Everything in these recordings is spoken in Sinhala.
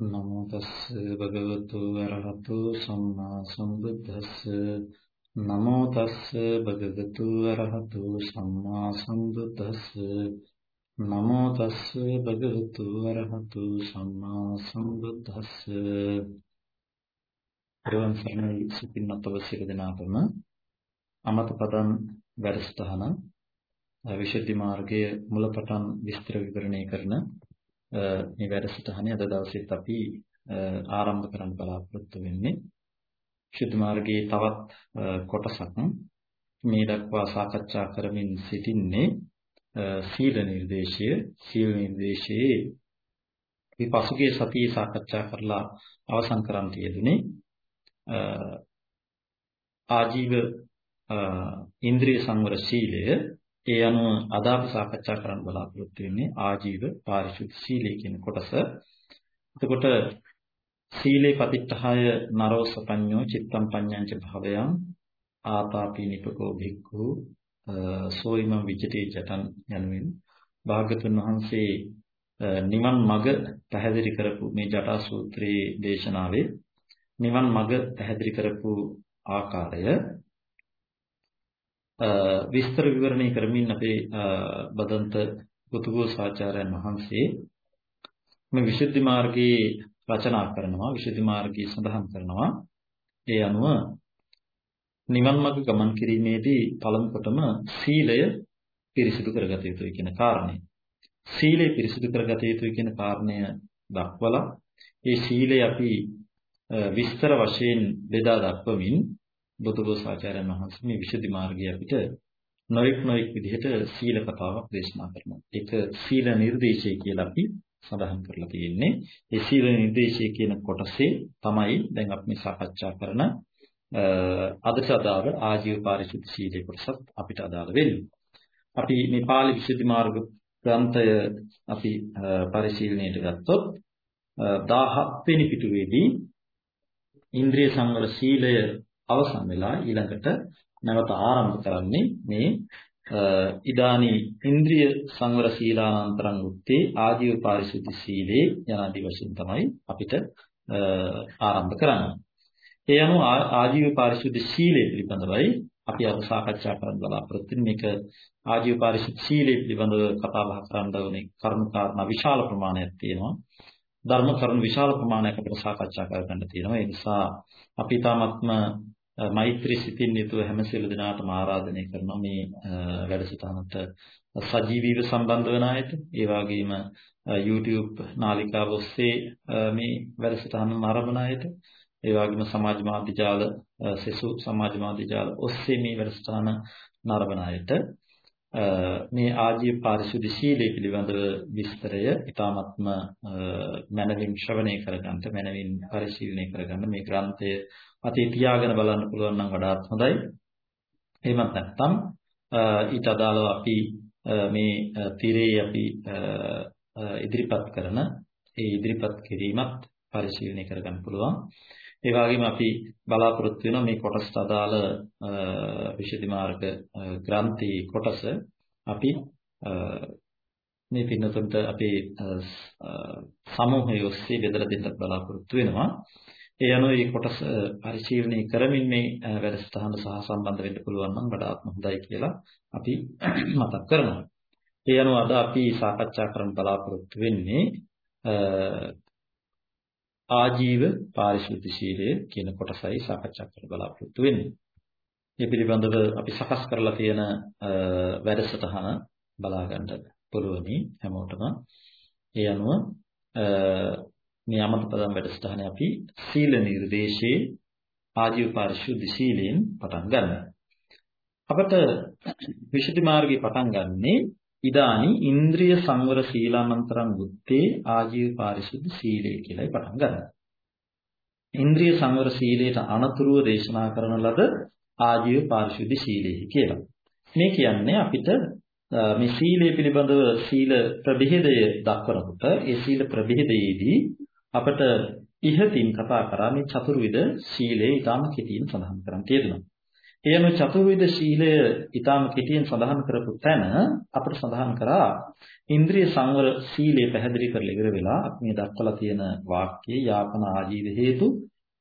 නමෝ තස්ස භගවතු අරහතු සම්මා සම්බුද්දස්ස. නමෝ තස්ස භගවතු අරහතු සම්මා සම්බුද්දස්ස. නමෝ තස්ස භගවතු අරහතු සම්මා සම්බුද්දස්ස. පෙරවන් සරණයි සිතින්නත් අවශ්‍ය දෙනාටම අමත පදන් වැඩසටහන විශුද්ධි මාර්ගයේ මුලපටන් විස්තර විවරණය කරන මේ වැඩසටහනේ අද දවසේත් අපි ආරම්භ කරන්න බලාපොරොත්තු වෙන්නේ ශුද්ධ මාර්ගයේ තවත් කොටසක්. මේ දක්වා සාකච්ඡා කරමින් සිටින්නේ සීල නිර්දේශය. සීල නිර්දේශයේ අපි පසුගිය සතියේ සාකච්ඡා කරලා අවසන් කරන්න යෙදුනේ ආජීව ඉන්ද්‍රිය සංවර සීලය. ඒ අනුව අද අපි සාකච්ඡා කරන්න බලාපොරොත්තු වෙන්නේ ආජීව පාරිශුද්ධ සීලය කියන කොටස. එතකොට සීලේ පතිත්තහය නරෝසපඤ්ඤෝ චිත්තම් පඤ්ඤංච භවයන් ආතාපි නිපකෝ භික්ඛු සෝයිම විචිතේ ජතන් යනුවෙන් භාගතුන් වහන්සේ නිවන් මඟ පැහැදිලි කරපු මේ ජටා සූත්‍රයේ දේශනාවේ නිවන් මඟ පැහැදිලි කරපු ආකාරය විස්තර විවරණය කරමින් අපේ බදන්ත පුතුගෝසාචාර්යයන් වහන්සේ මේ විසුද්ධි මාර්ගයේ රචනා කරනවා විසුද්ධි මාර්ගයේ සඳහන් කරනවා ඒ අනුව නිවන් මාර්ග ගමන් කිරීමේදී පළමු කොටම සීලය පිරිසිදු කරගත යුතුයි කියන කාරණය. සීලය පිරිසිදු කරගත යුතුයි කියන කාරණය දක්වලා ඒ සීලය අපි විස්තර වශයෙන් බෙදා දක්වමින් බුදුබෝසාචාර්යයන් වහන්සේ මේ විශේෂ මාර්ගය අපිට නොඑක් නොඑක් විදිහට සීල කතාවක් දේශනා කරනවා. ඒක සීල නිර්දේශය කියලා අපි සඳහන් කරලා තියෙන්නේ. ඒ සීල නිර්දේශය කියන කොටසේ තමයි දැන් අපි මේ සාකච්ඡා කරන අදට අදාළ ආජීව පාරිශුද්ධ සීලේ කොටසත් අපිට අදාළ වෙන්නේ. අපි මේ පාළි විශේෂ මාර්ග ග්‍රන්ථය අපි පරිශීලනයට ගත්තොත් 17 වෙනි පිටුවේදී ඉන්ද්‍රිය සංවර සීලය අවසන් වෙලා ඊළඟට නැවත ආරම්භ කරන්නේ මේ ඉදානි ඉන්ද්‍රිය සංවර සීලානන්තරං උත්තේ ආජීව පාරිශුද්ධ සීලේ යනාදී වශයෙන් තමයි අපිට ආරම්භ කරන්නේ. ඒ අනුව ආජීව පාරිශුද්ධ සීලය පිළිබඳවයි අපි අද සාකච්ඡා කරන්න බලාපොරොත්තු වෙන්නේ. මේක ආජීව පාරිශුද්ධ සීලය පිළිබඳව කතා බහ කරන්න ඕනේ කරුණු කාරණා විශාල ප්‍රමාණයක් තියෙනවා. ධර්ම කරුණු විශාල ප්‍රමාණයක් අපිට සාකච්ඡා කරගන්න තියෙනවා. ඒ නිසා අපි තාමත්ම මෛත්‍රී සිතින් යුතුව හැම සියලු දෙනාටම ආරාධනය කරනවා මේ වැඩසටහනට සජීවීව සම්බන්ධ වන අයට. ඒ වගේම YouTube නාලිකාව ඔස්සේ මේ වැඩසටහන නරඹන අයට. ඒ වගේම සමාජ මාධ්‍ය ජාල සෙසු සමාජ මාධ්‍ය ජාල ඔස්සේ මේ වැඩසටහන නරඹන අයට. මේ ආජීව පාරිශුද්ධ ශීලයේ පිළිබඳව විස්තරය ඊටාත්ම මනවින් ශ්‍රවණය කරගන්න මනවින් පරිශීලනය කරගන්න මේ ග්‍රන්ථය අතේ තියාගෙන බලන්න පුළුවන් නම් වඩාත් හොඳයි. එහෙමත් නැත්නම් ඊට අදාළව අපි මේ තිරේ අපි ඉදිරිපත් කරන ඒ ඉදිරිපත් කිරීමත් පරිශීලනය කරගන්න පුළුවන්. ඒ වගේම අපි බලාපොරොත්තු වෙනවා මේ කොටසට අදාළ විශේෂ මාර්ග ග්‍රන්ථී කොටස අපි මේ පින්නතුන්ට අපේ සමූහය ඔස්සේ බෙදලා දෙන්න බලාපොරොත්තු වෙනවා. ඒ අනුව මේ කොටස පරිශීලනය කරමින් මේ වැඩසටහන සහ සම්බන්ධ වෙන්න පුළුවන් නම් වඩාත්ම හොඳයි කියලා අපි මතක් කරනවා. ඒ අනුව අද අපි සාකච්ඡා කරන්න බලාපොරොත්තු වෙන්නේ ආජීව පාරිශුද්ධ ශීලය කියන කොටසයි සාකච්ඡා කරන්න බලාපොරොත්තු වෙන්නේ. මේ පිළිබඳව අපි සකස් කරලා තියෙන වැඩසටහන බලා ගන්න පුළුවනි හැමෝටම. ඒ අනුව මේ අමතපදම් වැඩසටහනේ අපි සීල නිර්දේශයේ ආජීව පාරිශුද්ධ සීලයෙන් පටන් ගන්නවා. අපට විශේෂ මාර්ගයේ පටන් ගන්නේ ඉදානි ඉන්ද්‍රිය සංවර සීලාමන්තරං බුත්තේ ආජීව පාරිශුද්ධ සීලය කියලායි පටන් ගන්නවා. ඉන්ද්‍රිය සංවර සීලයට අනතුරුව දේශනා කරන ලද ආජීව පාරිශුද්ධ සීලය කියලා. මේ කියන්නේ අපිට මේ සීලය පිළිබඳව සීල ප්‍රභේදය දක්වනකොට ඒ සීල ප්‍රභේදයේදී අපට ඉහතින් කතා කරා මේ චතුර්විධ සීලේ ඊටම කෙටියෙන් සඳහන් කරන් තියෙනවා. එයම චතුර්විධ ශීලය ඊටාම කෙටියෙන් සඳහන් කරපු තැන අපිට සඳහන් කරා ඉන්ද්‍රිය සංවර සීලය පැහැදිලි කරලා ඉවර වෙලා අපි මේ දක්වලා තියෙන වාක්‍යයේ යාපන ආජීව හේතු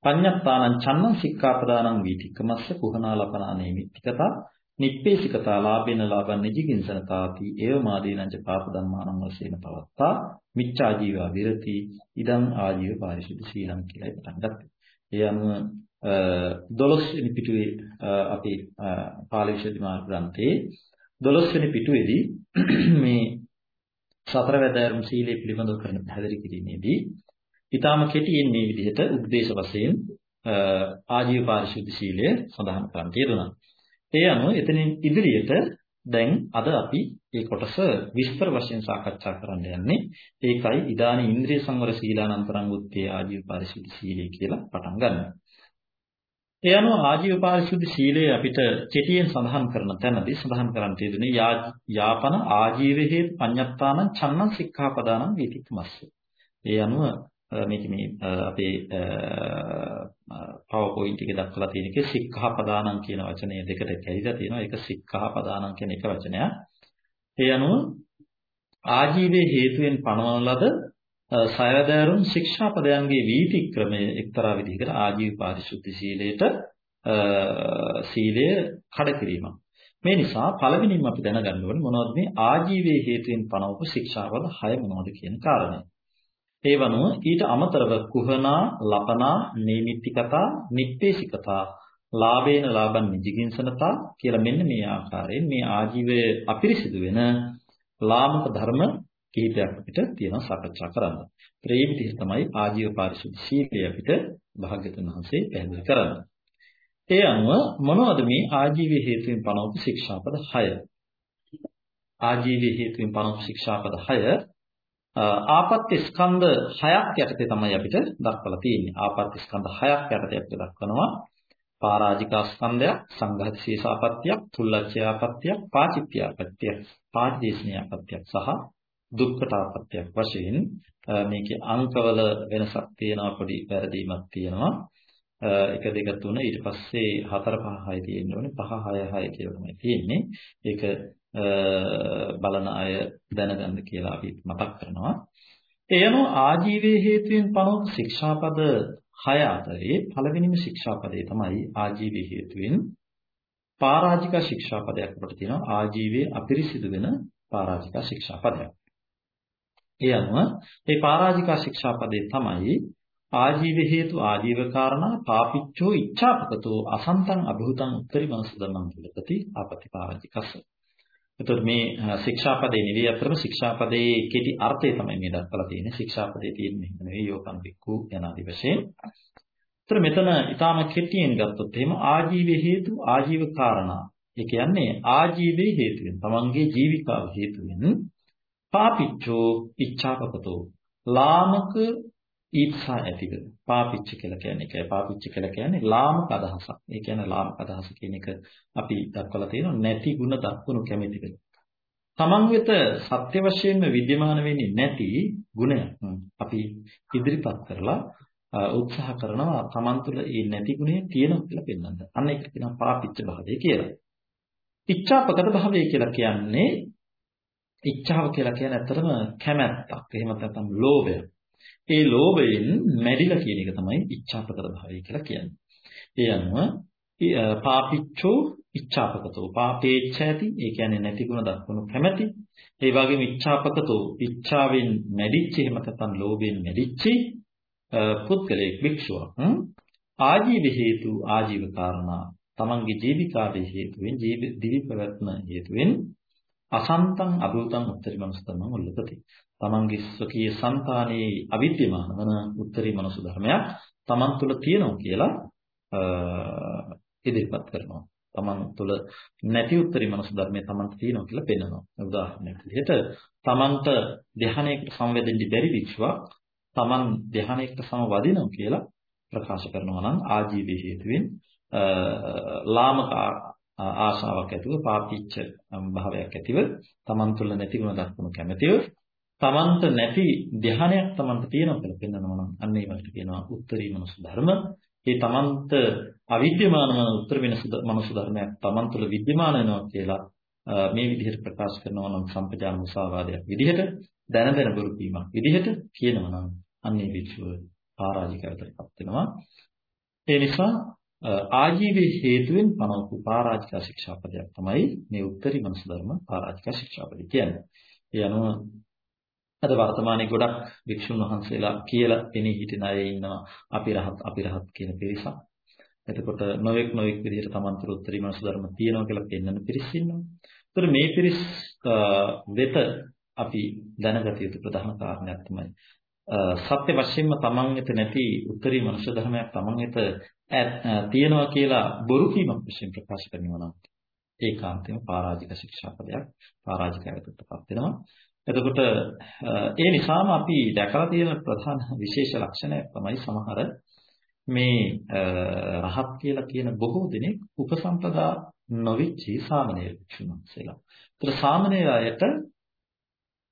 පඤ්ඤත්තානං චන්නං සික්ඛාපදානං වීතිකමස්ස කුහනා ලපනා නේමිත්තිකතා නිප්පේසිකතා ලාභේන ලාභං නිජිකින්සනතාති ඒව මාදීනං ච පාප ධම්මානං වශයෙන් පවත්තා මිච්ඡා ජීවා විරති ඉදං ආජීව පාරිශුද්ධ සීලං කියලා පටන් ගත්තා. ඒ අනුව 12 වෙනි පිටුවේ අපි පාලි විශේෂ ග්‍රන්ථයේ 12 වෙනි පිටුවේදී මේ සතර වැදෑරුම් සීලය පිළිබඳව කරන පැහැදිලි කිරීමේදී ඊටාම කෙටියෙන් මේ විදිහට උපදේශ වශයෙන් ආජීව පාරිශුද්ධ සීලය සඳහන් කරන්න තියෙනවා. ඒ අනුව එතනින් ඉදිරියට දැන් අද අපි මේ කොටස විස්තර වශයෙන් සාකච්ඡා කරන්න යන්නේ. ඒකයි ඉදානි ඉන්ද්‍රිය සංවර සීලානන්තරං උත්තේ ආජීව පාරිශුද්ධ සීලය කියලා පටන් ගන්නවා. ඒ අනුව ආජීව පාරිශුද්ධ සීලය අපිට කෙටියෙන් සඳහන් කරන තැනදී සඳහන් කරන්න තියෙන්නේ යාපන ආජීව හේතු පඤ්ඤත්තාන චන්නං සික්ඛාපදානං වීතික්මස්ස. ඒ අනුව මේක මේ අපේ PowerPoint එකේ දක්වලා තියෙන එකේ සික්ඛාපදානං කියන වචනය දෙකට කැඩිලා තියෙනවා. ඒක සික්ඛාපදානං කියන එක වචනයක්. ඒ අනුව ආජීවයේ හේතුවෙන් පනවන ලද සයදෑරුම් ශික්ෂාපදයන්ගේ වීතික්‍රමය එක්තරා විදිහකට ආජීව පාරිශුද්ධ සීලයට සීලය කඩකිරීමක්. මේ නිසා පළවෙනිම අපි දැනගන්න ඕනේ මොනවද මේ ආජීවයේ හේතුවෙන් පනවපු ශික්ෂාපද 6 මොනවද කියන කාරණය. ඒ වනුව ඊට අමතරව කුහනා, ලපනා, නීමිත්තිකතා, නිප්පේසිකතා, ලාභේන ලාභන් නිජිකින්සනතා කියලා මෙන්න මේ ආකාරයෙන් මේ ආජීවය අපිරිසිදු වෙන ලාමක ධර්ම කිහිපයක් අපිට තියෙනවා සාකච්ඡා කරන්න. ඒ විදිහට තමයි ආජීව පාරිශුද්ධ සීලය අපිට භාග්‍යතුන් වහන්සේ පැහැදිලි කරන්නේ. ඒ අනුව මොනවද මේ ආජීවයේ හේතුවෙන් පනවපු ශික්ෂාපද 6? ආජීවයේ හේතුවෙන් පනවපු ශික්ෂාපද 6 ආපත්‍ය ස්කන්ධ 6ක් යටතේ තමයි අපිට දක්වලා තියෙන්නේ. ආපත්‍ය ස්කන්ධ 6ක් යටතේ අපිට දක්වනවා පරාජිකා ස්කන්ධයක්, සංඝාතිශේෂාපත්‍යක්, තුල්ලච්ඡයාපත්‍යක්, පාචිත්‍යාපත්‍යක්, පාටිදේශනීයාපත්‍යක් සහ දුක්ඛතාපත්‍යක් වශයෙන් මේකේ අංකවල වෙනසක් තියෙනවා පොඩි වැරදීමක් තියෙනවා. 1 2 3 ඊට පස්සේ 4 5 6 තියෙන්න ඕනේ 5 6 6 කියලා තමයි තියෙන්නේ. ඒක බලන අය දැනගන්න කියලා අපි මතක් කරනවා. එයම ආජීවයේ හේතුවෙන් පනවන ශික්ෂාපද 6 අතරේ පළවෙනිම ශික්ෂාපදේ තමයි ආජීවයේ හේතුවෙන් පරාජික ශික්ෂාපදයක් අපිට තියෙනවා ආජීවයේ අපිරිසිදු වෙන පරාජික ශික්ෂාපදයක්. ඒ අනුව මේ පරාජික ශික්ෂාපදේ තමයි ආජීව හේතු ආජීව කාරණා පාපිච්චෝ ඉච්ඡාපකතෝ අසන්තං අභූතං උත්තරී මනස ධම්මං විලපති ආපති පරාජිකස්ස එතකොට මේ ශික්ෂාපදේ නෙවෙයි අතරම ශික්ෂාපදේ කෙටි අර්ථය තමයි මේ දක්වලා තියෙන්නේ. ශික්ෂාපදේ තියෙන්නේ එහෙම නෙවෙයි යෝකම් වික්කු යනාදි වශයෙන්. ඒතර මෙතන ඊටාම කෙටියෙන් ගත්තොත් එහෙම ආජීවයේ හේතු ආජීව කාරණා. ඒ කියන්නේ ආජීවයේ හේතුවෙන් තමන්ගේ ජීවිකාව හේතුවෙන් පාපිච්චෝ ඉච්ඡාපකතෝ ලාමක ඊර්ෂා ඇතිව පාපිච්ච කියලා කියන්නේ ඒකයි පාපිච්ච කියලා කියන්නේ ලාමක අදහසක්. ඒ කියන්නේ ලාමක අදහස කියන එක අපි දක්වලා තියෙනවා නැති ಗುಣ දක්වනු කැමැති වෙන. තමන් වෙත සත්‍ය වශයෙන්ම विद्यमान වෙන්නේ නැති ගුණයක් අපි ඉදිරිපත් කරලා උත්සාහ කරනවා තමන් තුළ මේ නැති ගුණය තියෙනවා කියලා පෙන්වන්න. අන්න ඒක කියනවා පාපිච්ච භාවය කියලා. ඉච්ඡාපකත භාවය කියලා කියන්නේ ඉච්ඡාව කියලා කියන්නේ ඇත්තටම කැමැත්තක්. එහෙම නැත්නම් ලෝභය. ඒ ලෝභයෙන් මැරිලා කියන එක තමයි ඉච්ඡාපකත භාවය කියලා කියන්නේ. ඒ අනුව පාපිච්චෝ ඉච්ඡාපකතෝ පාපේච්ඡ ඇති ඒ කියන්නේ නැති ගුණ දක්වනු කැමැති. ඒ වගේම ඉච්ඡාපකතෝ. ඉච්ඡාවෙන් මැඩිච්ච එහෙම නැත්නම් ලෝභයෙන් මැඩිච්ච පුද්ගලයෙක් වික්ෂුවක් ආජීව හේතු ආජීව කාරණා. තමන්ගේ ජීවිකාවේ හේතුවෙන් දිවි පැවැත්ම හේතුවෙන් අසන්තං අභූතං උත්තරී මනස ධර්මං උල්ලපති. තමන්ගේ ස්වකීය సంతානයේ අවිද්‍යමාන වන උත්තරී මනස ධර්මයක් තමන් තුළ තියෙනවා කියලා ඉදිරිපත් කරනවා. තමන් තුළ නැති උත්තරී මනස ධර්මය තමන්ට තියෙනවා කියලා පෙන්නනවා. උදාහරණයක් විදිහට තමන්ට ධ්‍යානයකට සම්වැදෙන්න බැරි වික්ෂුවක් තමන් ධ්‍යානයකට සමවදිනවා කියලා ප්‍රකාශ කරනවා නම් ආජීවයේ හේතුවෙන් ලාමක ආශාවක් ඇතිව පාපීච්ච භාවයක් ඇතිව තමන් තුළ නැති ගුණ දක්වන කැමැතිව තමන්ට නැති ධ්‍යානයක් තමන්ට තියෙනවා කියලා පෙන්වනවා නම් අන්න ඒවට කියනවා උත්තරීමනස ධර්ම. ඒ තමන්ට අවිද්‍යමාන වන උත්තර වෙන මනස ධර්මයක් Taman තුළ විද්‍යමාන වෙනවා කියලා මේ විදිහට ප්‍රකාශ කරනවා නම් සම්පජාන මුසාවාදයක් විදිහට දැන දැන බොරු කීමක් විදිහට කියනවා නම් අන්නේ විචුව පරාජිකයටපත් වෙනවා ඒ නිසා ආජීවයේ හේතුවෙන් පනවපු පරාජික ශික්ෂාපදයක් තමයි මේ උත්තරී මනස ධර්ම පරාජික ශික්ෂාපදය කියන්නේ. ඒ අනුව අද වර්තමානයේ ගොඩක් වික්ෂුන් වහන්සේලා කියලා එනී හිටින අය ඉන්නවා අපි රහත් අපි රහත් කියන පිරිසක්. එතකොට නොඑක් නොඑක් විදිහට තමන්තර උත්තරී මනස ධර්ම තියෙනවා කියලා පෙන්වන පිරිස් ඉන්නවා. ඒතර මේ පිරිස් වෙත අපි දැනගත යුතු ප්‍රධාන කාරණයක් තමයි සත්‍ය වශයෙන්ම තමන් වෙත නැති උත්තරී මනුෂ්‍ය ධර්මයක් තමන් වෙත තියෙනවා කියලා බොරු කීමක් වශයෙන් ප්‍රකාශ කරනවා නම් ඒකාන්තයෙන්ම පරාජික ශික්ෂාපදයක් පරාජිකයකටපත් වෙනවා. එතකොට ඒ නිසාම අපි දැකලා තියෙන ප්‍රධාන විශේෂ ලක්ෂණය තමයි සමහර මේ රහත් කියලා කියන බොහෝ දෙනෙක් උපසම්පදා නොවිච්චි සාමණේර භික්ෂුන්වහන්සේලා. ඒතර සාමණේරයට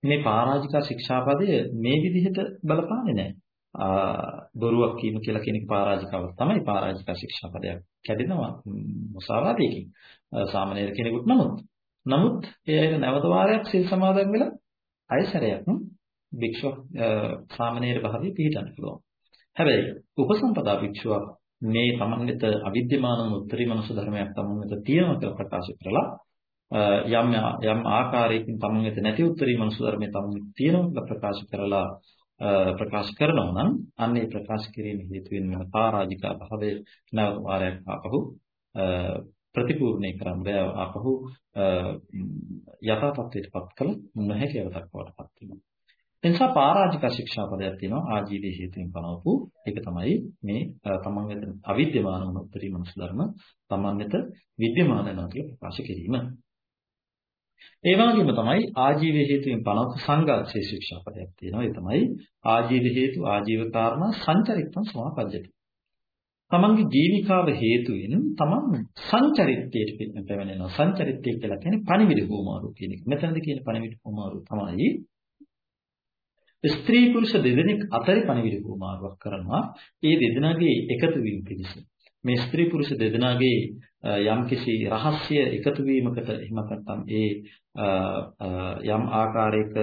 මේ පරාජිකා ශික්ෂාපදය මේ විදිහට බලපාන්නේ නැහැ. බොරුවක් කීම කියලා කියන එක පරාජිකාවක් තමයි පරාජිකා ශික්ෂාපදයක් කැඩෙනවා මුසාවාදයකින්. සාමණේර කෙනෙකුට නමුත් නමුත් ඒ නැවත වාරයක් සිල් සමාදන් වෙලා අයසරයක් භික්ෂුව සාමණේර භාවයේ පිළිටන්න පුළුවන්. හැබැයි උපසම්පදා භික්ෂුවක් මේ තමන් වෙත අවිද්‍යමාන උත්තරී මනුෂ්‍ය ධර්මයක් තමන් වෙත තියෙනවා කියලා ප්‍රකාශ කරලා යම් යම් ආකාරයකින් තමන් වෙත නැති උත්තරී මනුෂ්‍ය ධර්මයේ තමන් තියෙනවා ප්‍රකාශ කරලා ප්‍රකාශ කරනවා නම් අන්නේ ප්‍රකාශ කිරීම හේතුවෙන් වෙන පරාජිකා භාවය නැවත වාරයක් ආපහු ප්‍රතිපූර්ණේ කරන්න බෑ ආපහු යථා තත්ත්වයටපත් කළ නොහැකි අවතක් වඩපත් වෙනවා. ඒ නිසා පරාජික ශික්ෂා පදයක් තියෙනවා ආජීවයේ හේතුවෙන් පනවපු ඒක තමයි මේ තමන් වෙත අවිද්‍යමාන වුණ උත්තරී මනුෂ්‍ය ධර්ම තමන් වෙත විද්‍යමාන වෙනවා කියලා ප්‍රකාශ කිරීම. ඒ වගේම තමයි ආජීව හේතුවෙන් පනවපු සංඝාතසේ ශික්ෂාපදයක් තියෙනවා. ඒ තමයි ආජීව හේතු ආජීව කාරණා සංචරිතම් සමාපජ්ජති. තමන්ගේ ජීවිකාව හේතුවෙන් තමන් සංචරිතයට පැමිණෙනවා. සංචරිතය කියලා කියන්නේ පණිවිඩ හෝමාරු කියන එක. මෙතනද කියන පණිවිඩ හෝමාරු තමයි ස්ත්‍රී පුරුෂ දෙදෙනෙක් අතරේ පණිවිඩ හෝමාරුවක් කරනවා. ඒ දෙදෙනාගේ එකතු වීම පිණිස. මේ ස්ත්‍රී පුරුෂ දෙදෙනාගේ යම්කිසි රහස්‍ය එකතු වීමකට එහෙම නැත්නම් ඒ යම් ආකාරයක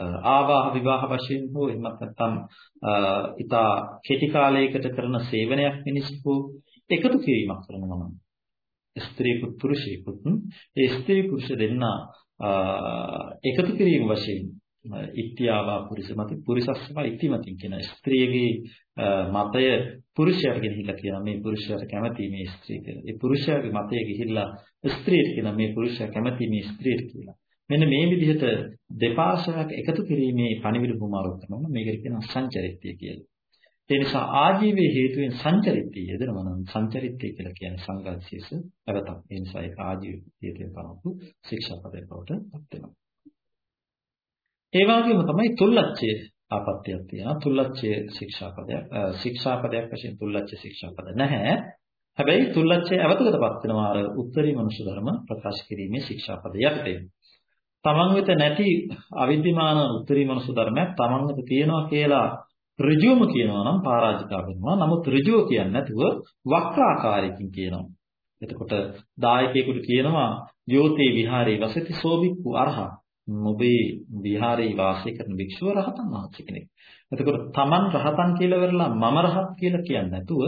ආවාහ විවාහ වශයෙන් හෝ එහෙම නැත්නම් ඊතා කෙටි කාලයකට කරන සේවනයක් මිනිස්සු එකතු කිරීමක් කරනවා නම් ස්ත්‍රී පුරුෂයෙකුත් ඒ ස්ත්‍රී පුරුෂ දෙන්නා එකතු කිරීම වශයෙන් ඉත්‍යාවා පුරුෂ මත පුරුෂස්සව ඉතිමතින් කියන ස්ත්‍රියගේ මතය පුරුෂයාට ගෙනහිල්ලා කියනවා මේ පුරුෂයාට කැමති මේ ස්ත්‍රිය කියලා. ඒ පුරුෂයාගේ මතය ගිහිල්ලා ස්ත්‍රියට කියනවා මේ පුරුෂයා කැමති මේ ස්ත්‍රියට කියලා. මෙන්න මේ විදිහට දෙපාර්ශ්වයක් එකතු කිරීමේ පණිවිඩ බුමාරක් කරනවා මේකට කියනවා සංචරිතය කියලා. ඒ නිසා ආජීවයේ හේතුවෙන් සංචරිතය යෙදෙනවා නම් සංචරිතය කියලා කියන්නේ සංඝාතීස පැවතක්. ඒ නිසා ඒක ආජීව හේතුවෙන් කරපු ශික්ෂාපදයක් බවට පත් වෙනවා. ඒ වගේම තමයි තුල්ලච්ඡේ ආපත්‍යයක් තියෙනවා. තුල්ලච්ඡේ ශික්ෂාපදයක් ශික්ෂාපදයක් වශයෙන් තුල්ලච්ඡේ ශික්ෂාපද නැහැ. හැබැයි තුල්ලච්ඡේ අවතකටපත් වෙනවා අර උත්තරී මනුෂ්‍ය ධර්ම ප්‍රකාශ කිරීමේ ශික්ෂාපදය යටතේ. තමන් වෙත නැති අවිද්‍යමාන උත්තරී මනුෂ්‍ය ධර්මයක් තමන් වෙත තියෙනවා කියලා ඍජුවම කියනවා නම් පරාජිකා වෙනවා. නමුත් ඍජුව කියන්නේ නැතුව වක්‍රාකාරයකින් කියනවා. එතකොට දායකයෙකුට කියනවා යෝතේ විහාරේ වසති සෝබික්කු අරහං ඔබේ විහාරේ වාසය කරන භික්ෂුව රහතන් වහන්සේ කෙනෙක්. එතකොට Taman රහතන් කියලා වෙරලා මම රහත් කියලා කියන්නේ නැතුව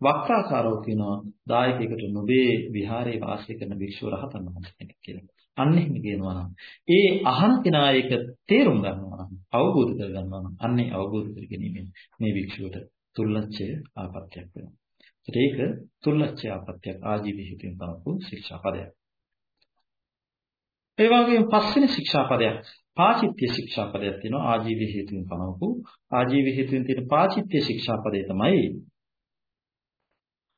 වක්‍රාකාරව කියනවා දායකයෙකුට නොබේ විහාරේ වාසය කරන භික්ෂුව රහතන් වහන්සේ කෙනෙක් කියලා. අන්න එහෙම කියනවා නම් ඒ අහන කෙනා ඒක තේරුම් ගන්නවා නම් අවබෝධ කර ගන්නවා නම් අන්නේ අවබෝධ කර ගැනීමෙන් මේ භික්ෂුවට තුල්ලච්ඡය ආපත්‍යක් වෙනවා. ඒක තුල්ලච්ඡය ආපත්‍යක් ආජීව හිතින් තමපු ශික්ෂා පදයක්. ඒ වගේම පස්වෙනි ශික්ෂාපදයක් පාචිත්‍ය ශික්ෂාපදයක් තියෙනවා ආජීව හේතුන් පනවපු. ආජීව හේතුන් තියෙන පාචිත්‍ය ශික්ෂාපදය තමයි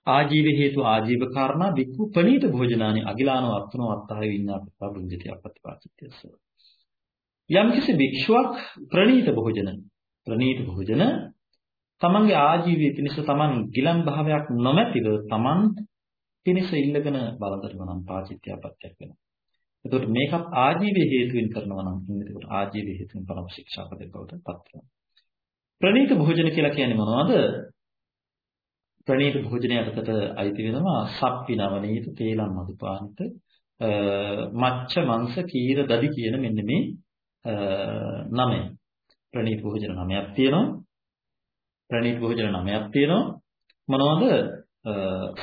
ආජීව හේතු ආජීව කාරණා වික්ඛු පණීත භෝජනානි අගිලානෝ අත්නෝ අත්තාය විඤ්ඤාපත්තා බුද්ධිතිය අපත්‍පාචිත්‍යස යම් කිසි භික්ෂුවක් ප්‍රණීත භෝජන ප්‍රණීත භෝජන තමන්ගේ ආජීවයේ පිණිස තමන් ගිලන් භාවයක් නොමැතිව තමන් පිණිස ඉල්ලගෙන බලදරනවා නම් පාචිත්‍යපත්‍යක් වෙනවා. එතකොට මේකත් ආජීවයේ හේතුවෙන් කරනවා නම් එතකොට ආජීවයේ හේතුවෙන් පරම ශික්ෂාපදයක් බවට පත් වෙනවා. ප්‍රණීත භෝජන කියලා කියන්නේ මොනවද? ප්‍රණීත භෝජනයකට අයිති වෙනවා සප්පි නවනීත තේලම් මදුපානිත මච්ච මංශ කීර දදි කියන මෙන්න මේ නමය. ප්‍රණීත භෝජන නමයක් තියෙනවා. ප්‍රණීත භෝජන නමයක් තියෙනවා. මොනවද?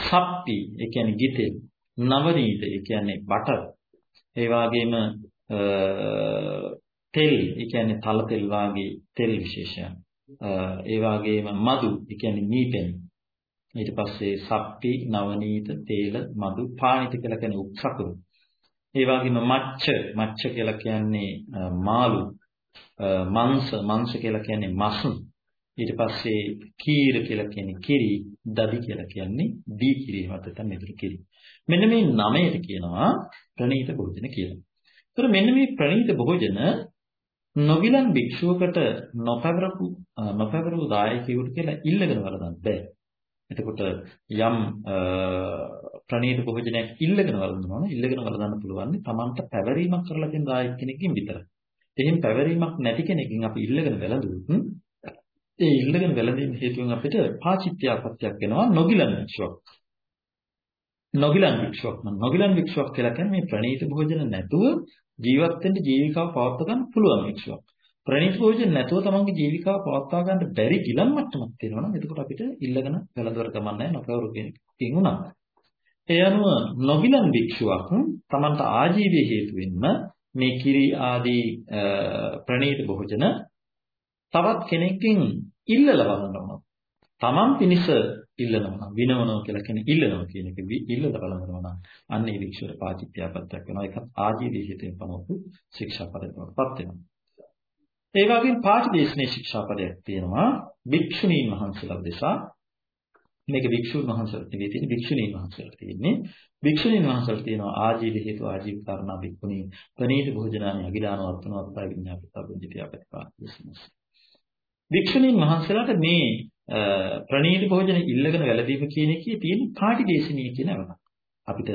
සප්පි ඒ කියන්නේ ගිතෙල්. නවනීත ඒ කියන්නේ බටර්. ඒ වගේම තෙල් ඒ කියන්නේ තල තෙල් වාගේ තෙල් විශේෂයන්. ඒ වගේම මදු ඒ කියන්නේ මීපෙන්. ඊට පස්සේ සප්පි නවනීත තේල මදු පානිත කියලා කියන්නේ උක්සකුරු. ඒ වගේම මච්ච මච්ච කියලා කියන්නේ මාළු මංශ මංශ කියලා කියන්නේ මස් ඊට පස්සේ කීර කියලා කියන්නේ කිරි දදි කියලා කියන්නේ දී කිරි හතට මෙදුරු කිරි මෙන්න මේ නමයට කියනවා ප්‍රණීත භෝජන කියලා. ඒතර මෙන්න මේ ප්‍රණීත භෝජන නොගිලන් භික්ෂුවකට නොපැවරපු නොපැවරපු දායකයෙකුට කියලා ඉල්ලගෙන වරදන්න බෑ. එතකොට යම් ප්‍රණීත භෝජනයක් ඉල්ලගෙන වළඳනවා නම් ඉල්ලගෙන වළඳන්න පුළුවන් තමන්ට පැවරීමක් කරලා තියෙන දායක කෙනකින් විතරයි. එහෙන් පැවරීමක් නැති කෙනකින් අපි ඉල්ලගෙන වැළඳුවොත් ඒ ඉල්ලගෙන වැළඳීම හේතුවෙන් අපිට පාචිත්‍යාපත්‍යක් වෙනවා නොගිලන් වික්ෂුවක්. නොගිලන් වික්ෂුවක් නම් නොගිලන් වික්ෂුවක් කියලා කියන්නේ මේ ප්‍රණීත භෝජන නැතුව ජීවත් වෙන්න ජීවිකාව පවත්වා ගන්න පුළුවන් වික්ෂුවක්. ප්‍රණීත භෝජන නැතුව තමන්ගේ ජීවිකාව පවත්වා ගන්න බැරි ගිලන් මට්ටමක් තියෙනවා නම් එතකොට අපිට ඉල්ලගෙන වැළඳවර කමන්නේ නොකවරු කෙනෙක් උනා. ඒ අනුව නොගිලන් භික්ෂුවක් තමන්ට ආජීවයේ හේතු වෙන්න මේ කිරි ආදී ප්‍රණීත භෝජන තවත් කෙනෙක්ගෙන් ඉල්ලලා බලනවා. තමන් පිනිස ඉල්ලනවා විනවනවා කියලා කියන්නේ ඉල්ලනවා කියන එක ඉල්ලලා බලනවා නම් අන්න ඒ වික්ෂුවට පාචිත්‍යාපත්තක් වෙනවා. ඒකත් ආජීවයේ හේතුවෙන් පනවපු ශික්ෂාපදයකටපත් වෙනවා. ඒ වගේම පාටිදේශනේ ශික්ෂාපදයක් තියෙනවා. භික්ෂුණීන් වහන්සේලා දෙසා. මේක භික්ෂුන් වහන්සේලා නෙවෙයි තියෙන්නේ භික්ෂුණීන් වහන්සේලා තියෙන්නේ. භික්ෂුණීන් වහන්සේලා තියෙනවා ආජීව හේතු ආජීව කාරණා භික්ඛුණී ප්‍රනීත භෝජනානි අගිදාන වර්තනවත්තා විඤ්ඤාපිතා බුද්ධිතියපත්පාදේශනස් භික්ෂුණීන් වහන්සේලාට මේ ප්‍රනීත භෝජන ඉල්ලගෙන වැළඳීම කියන එකේ තියෙන පාටිදේශනීය කියන නම අපිට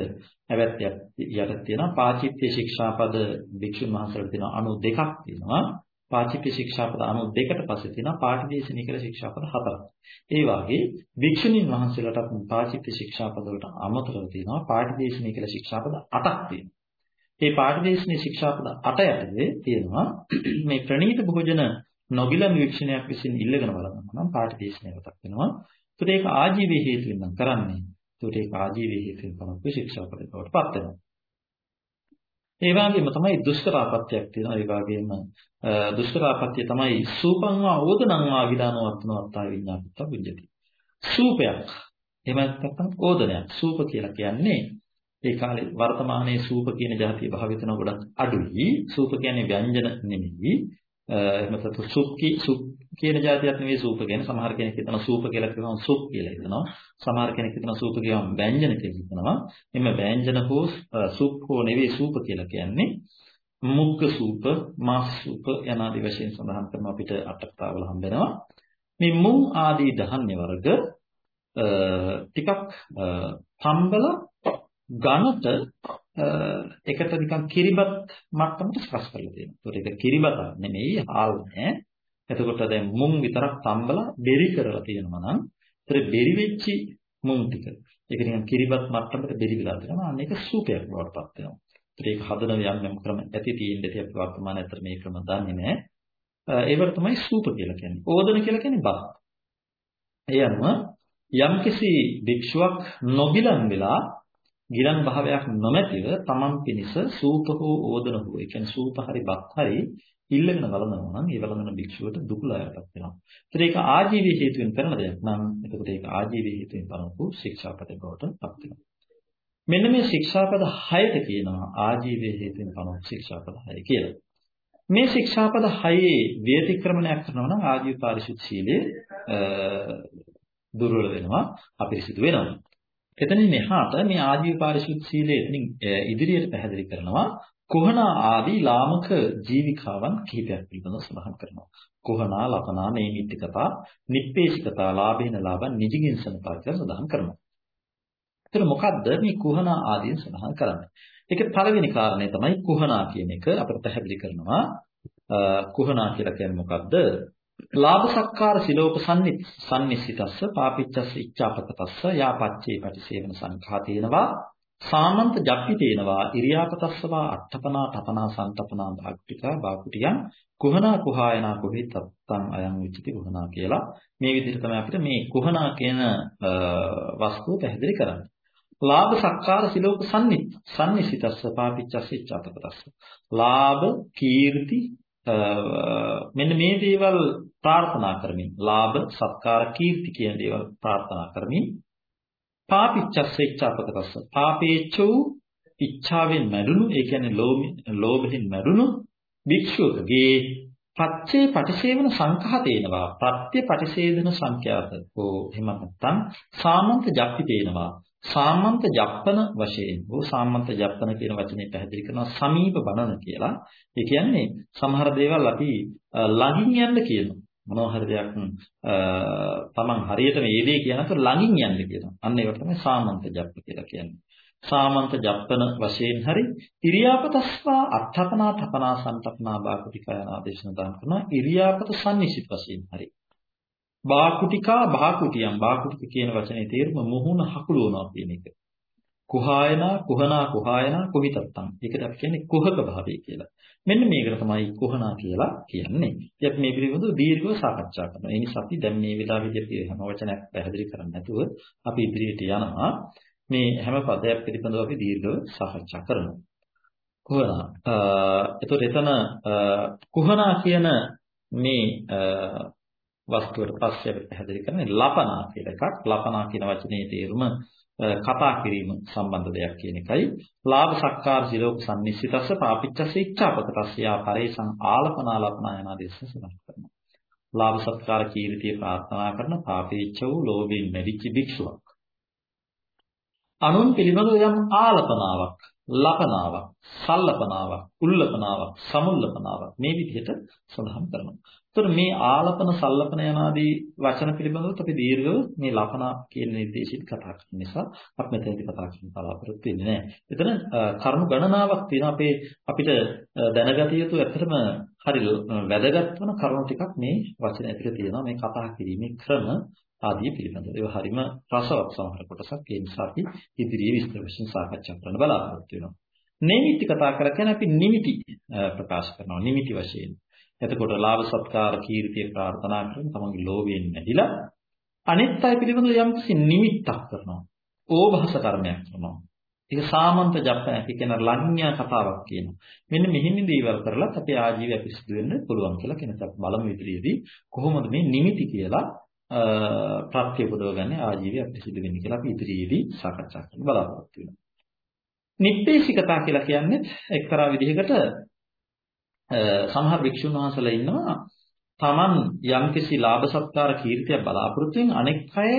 හැවැත්යක් යට තියෙනවා පාචිත්‍ය ශික්ෂාපද භික්ෂුන් වහන්සේලාට තියෙනවා 92ක් තියෙනවා පාචිත්‍ය ශික්ෂාපද 92කට පස්සේ තියෙනවා පාටිදේශනීය කියලා ශික්ෂාපද හතරක්. ඒ වාගේ වික්ෂුණීන් වහන්සේලාටත් පාචිත්‍ය ශික්ෂාපද වලට අමතරව තියෙනවා පාටිදේශනීය කියලා ශික්ෂාපද 8ක් තියෙනවා. මේ පාටිදේශනීය ශික්ෂාපද 8 යටතේ තියෙනවා මේ ප්‍රණීත භෝජන නොගිලන් වික්ෂණයක් විසින් ඉල්ලගෙන බලනවා නම් පාටිදේශනීය වතක් වෙනවා. ඒකට ඒක ආජීවයේ හේතුවෙන් නම් කරන්නේ. ඒකට ඒක ආජීවයේ හේතුවෙන් තමයි ශික්ෂාපදයට පත් වෙනවා. ඒ වගේම තමයි දුෂ්කරාපත්‍යක් තියෙනවා. ඒ වගේම දුෂ්කරාපත්‍ය තමයි සූපංවා ඕදනංවා විදානවත්නවත්තා විඤ්ඤාපිත විජ්ජති. සූපයක්. එහෙම නැත්නම් ඕදනයක්. සූප කියලා කියන්නේ ඒ කාලේ වර්තමානයේ සූප කියන જાතිය භාවිත කරන ගොඩක් අඩුයි. සූප කියන්නේ ව්‍යංජන නෙමෙයි. එහෙම නැත්නම් සුප්කි සුප් කියන જાතියක් නෙවෙයි සූප කියන්නේ. සමහර කෙනෙක් හිතනවා සූප කියලා කියනවා සුප් කියලා හිතනවා. සමහර කෙනෙක් හිතනවා සූප කියවම ව්‍යංජන කියලා හිතනවා. එimhe ව්‍යංජන හෝ සුප් හෝ නෙවෙයි සූප කියලා කියන්නේ. මුග්ග සූප, මාස් සූප යන ආදී වශයෙන් සඳහන් කරන අපිට අටකතාවල හම්බෙනවා. මේ මුං ආදී ධාන්‍ය වර්ග ටිකක් තම්බල ඝනට එකට නිකන් කිරිබත් මට්ටමට සකස් කරලා තියෙනවා. ඒකට ඒක කිරිබත නෙමෙයි හාල් නෑ. එතකොට දැන් මුං විතරක් තම්බලා බෙරි කරලා තියෙනවා නම් ඒතර බෙරි වෙච්චි මුං ටික. ඒක නිකන් කිරිබත් මට්ටමට බෙරි වෙලා තියෙනවා. අන්න ඒක සූපයක් බවට පත් වෙනවා. ඒතර ඒක හදන යම් යම් ක්‍රම ඇති තියෙන්නේ අපි වර්තමාන ඇතර මේ ක්‍රම දන්නේ නෑ. ඒවට තමයි සූප කියලා කියන්නේ. ඕදන කියලා කියන්නේ බත්. ඒ අනුව යම්කිසි භික්ෂුවක් නොගිලන් වෙලා ගිලන් භාවයක් නොමැතිව තමන් පිණිස සූප හෝ ඕදන හෝ ඒ කියන්නේ සූප හරි බත් හරි ඉල්ලගෙන වළඳනවා නම් ඒ වළඳන භික්ෂුවට දුකලයටපත් වෙනවා. ඒත් ඒක ආජීවී හේතුවෙන් කරන දෙයක් නම් එතකොට ඒක ආජීවී හේතුවෙන් පනවපු ශික්ෂාපද බවට පත් වෙනවා. මෙන්න මේ ශික්ෂාපද 6ට කියනවා ආජීවී හේතුවෙන් පනවපු ශික්ෂාපද 6 කියලා. මේ ශික්ෂාපද 6 ව්‍යතික්‍රමණයක් කරනවා නම් ආජීව පාරිශුද්ධ සීලය දුර්වල වෙනවා අපිරිසිදු වෙනවා. එතනින් එහාට මේ ආජීව පාරිශුද්ධ සීලය එතනින් ඉදිරියට පැහැදිලි කරනවා කොහනා ආදී ලාමක ජීවිකාවන් කිහිපයක් පිළිබඳව සඳහන් කරනවා. කොහනා ලපනා නේමිත්තිකතා, නිප්පේශිකතා, ලාභේන ලාභන් නිජිගින්සනතා කියලා සඳහන් කරනවා. එතන මොකද්ද මේ කුහනා ආදීන් සඳහන් කරන්නේ? ඒකේ පළවෙනි කාරණය තමයි කුහනා කියන එක අපිට පැහැදිලි කරනවා. කුහනා කියලා කියන්නේ මොකද්ද? ලාභ සක්කාර සිලෝක සම්නිස්සිතස්ස පාපිච්චස්ස ඉච්ඡාපතස්ස යාපච්චේ පටිසේවන සංඛාතේනවා සාමන්ත ජප්පි තේනවා ඉරියාපතස්සවා අට්ඨපනා තපනා සන්තපනා භාග්ටිකා බාකුටියන් කුහනා කුහායනා කුහිතත්තං අයං විචිති කුහනා කියලා මේ විදිහට තමයි අපිට මේ කුහනා කියන වස්තුව පැහැදිලි කරන්නේ. ලාභ සක්කාර සිලෝක සම්නිත් සම්නිසිතස්ස පාපිච්චස්ස ඉච්ඡාපතස්ස. ලාභ කීර්ති මෙන්න මේ දේවල් ප්‍රාර්ථනා කරමින් ලාභ සත්කාර කීර්ති කියන දේවල් ප්‍රාර්ථනා කරමින් පාපිච්චස්ස ඉච්ඡාපකතස්ස පාපේච්ඡෝ ඉච්ඡාවෙන් මැරුණු ඒ කියන්නේ ලෝභයෙන් මැරුණු භික්ෂුවකගේ පච්චේ පටිසේවන සංඛාතේනවා ප්‍රත්‍ය පටිසේදන සංඛ්‍යාත. හෝ එහෙම නැත්නම් සාමන්ත ජප්පි තේනවා. සාමන්ත ජප්පන වශයෙන් හෝ සාමන්ත ජප්පන කියන වචනේ පැහැදිලි කරනවා සමීප බණන කියලා. ඒ කියන්නේ සමහර දේවල් අපි ළඟින් යන්න කියනවා. මොනවා හරි දෙයක් තමන් හරියට මේ දේ කියනකොට ළඟින් යන්න කියනවා. අන්න ඒකට තමයි සාමන්ත ජප්ප කියලා කියන්නේ. සාමන්ත ජප්පන වශයෙන් හරි ඉරියාපතස්වා අත්ථපනා තපනා සන්තපනා බාකුටිකයන ආදේශන දාන කරනවා ඉරියාපත සම්නිසිත වශයෙන් හරි බාකුටිකා බාකුටියම් බාකුටික කියන වචනේ තේරුම මුහුණ හකුලවනවා කියන එක. කුහායනා කුහනා කුහායනා කුහිතත්තම්. ඒකට අපි කියන්නේ කුහක භාවය කියලා. මෙන්න මේකට තමයි කුහනා කියලා කියන්නේ. ඉතින් මේ පිළිබඳව දීර්ඝව සාකච්ඡා කරනවා. ඒ නිසා අපි දැන් මේ වෙලාවේදී අපි හැම වචනයක් පැහැදිලි කරන්නේ නැතුව අපි ඉදිරියට යනවා. මේ හැම පදයක් පිළිබඳව අපි දීර්ඝව සාකච්ඡා කරනවා. කුහනා. එතකොට එතන කුහනා කියන මේ වස්තුවට පස්සේ පැහැදිලි කරන්නේ ලපනා කියලා එකක්. ලපනා කියන වචනේ තේරුම කතා කිරීම සම්බන්ධ දෙයක් කියන එකයි. ලාභ සක්කාර සිලෝක සම්නිස්සිතස්ස පාපිච්චස්ස ඉච්ඡාපකතස්යා පරේසං ආලපනා ලපනා යන දේශන සඳහන් කරනවා. ලාභ සත්කාර කීර්තිය ප්‍රාර්ථනා කරන පාපීච්ඡ වූ ලෝභයෙන් මැරිච්ච භික්ෂුවක්. අනුන් පිළිබඳව යම් ආලපනාවක්, ලපනාවක්, සල්ලපනාවක්, උල්ලපනාවක්, සමුල්ලපනාවක් මේ විදිහට සඳහන් කරනවා. එතකොට මේ ආලපන සල්ලපන යනාදී වචන පිළිබඳව අපි දීර්ඝව මේ ලපනා කියන නිර්දේශිත කතා කරන නිසා අපි මෙතනදී කතා කරන්න බලාපොරොත්තු වෙන්නේ නැහැ. එතන කරුණු ගණනාවක් තියෙනවා අපේ අපිට දැනගත යුතු ඇත්තටම හරි වැදගත් වන කරුණු ටිකක් මේ වචන ඇතුලේ තියෙනවා. මේ කතා කිරීමේ ක්‍රම ආදී පිළිබඳව. ඒවා හරිම රසවත් සමහර කොටසක්. ඒ නිසා අපි ඉදිරියේ විස්තර වශයෙන් සාකච්ඡා කරන්න බලාපොරොත්තු වෙනවා. නිමිති කතා කරගෙන අපි නිමිති ප්‍රකාශ කරනවා. නිමිති වශයෙන්. එතකොට ලාභ සත්කාර කීර්තිය ප්‍රාර්ථනා කරන තමන්ගේ ලෝභයෙන් නැහිලා අනිත් අය පිළිබඳව යම්කිසි නිමිත්තක් කරනවා. ඕභාස කර්මයක් කරනවා. ඒක සාමන්ත ජප්පනක් කියන ලඤ්ඤා කතාවක් කියනවා. මෙන්න මෙහිම දේවල් කරලත් අපේ ආජීවය පිසිදු වෙන්න පුළුවන් කියලා කෙනෙක් බලමු ඉදිරියේදී කොහොමද මේ නිමිති කියලා ප්‍රත්‍ය උපදවගන්නේ ආජීවය පිසිදු වෙන්නේ කියලා අපි ඉදිරියේදී සාකච්ඡා කරන්න බලාපොරොත්තු වෙනවා. නිප්පේශිකතා කියලා කියන්නේ එක්තරා විදිහකට සමහර වික්ෂුන් වහන්සේලා ඉන්නවා Taman යම්කිසි ලාභ සත්කාර කීර්තිය බලාපොරොත්තු වෙන අනෙක් අය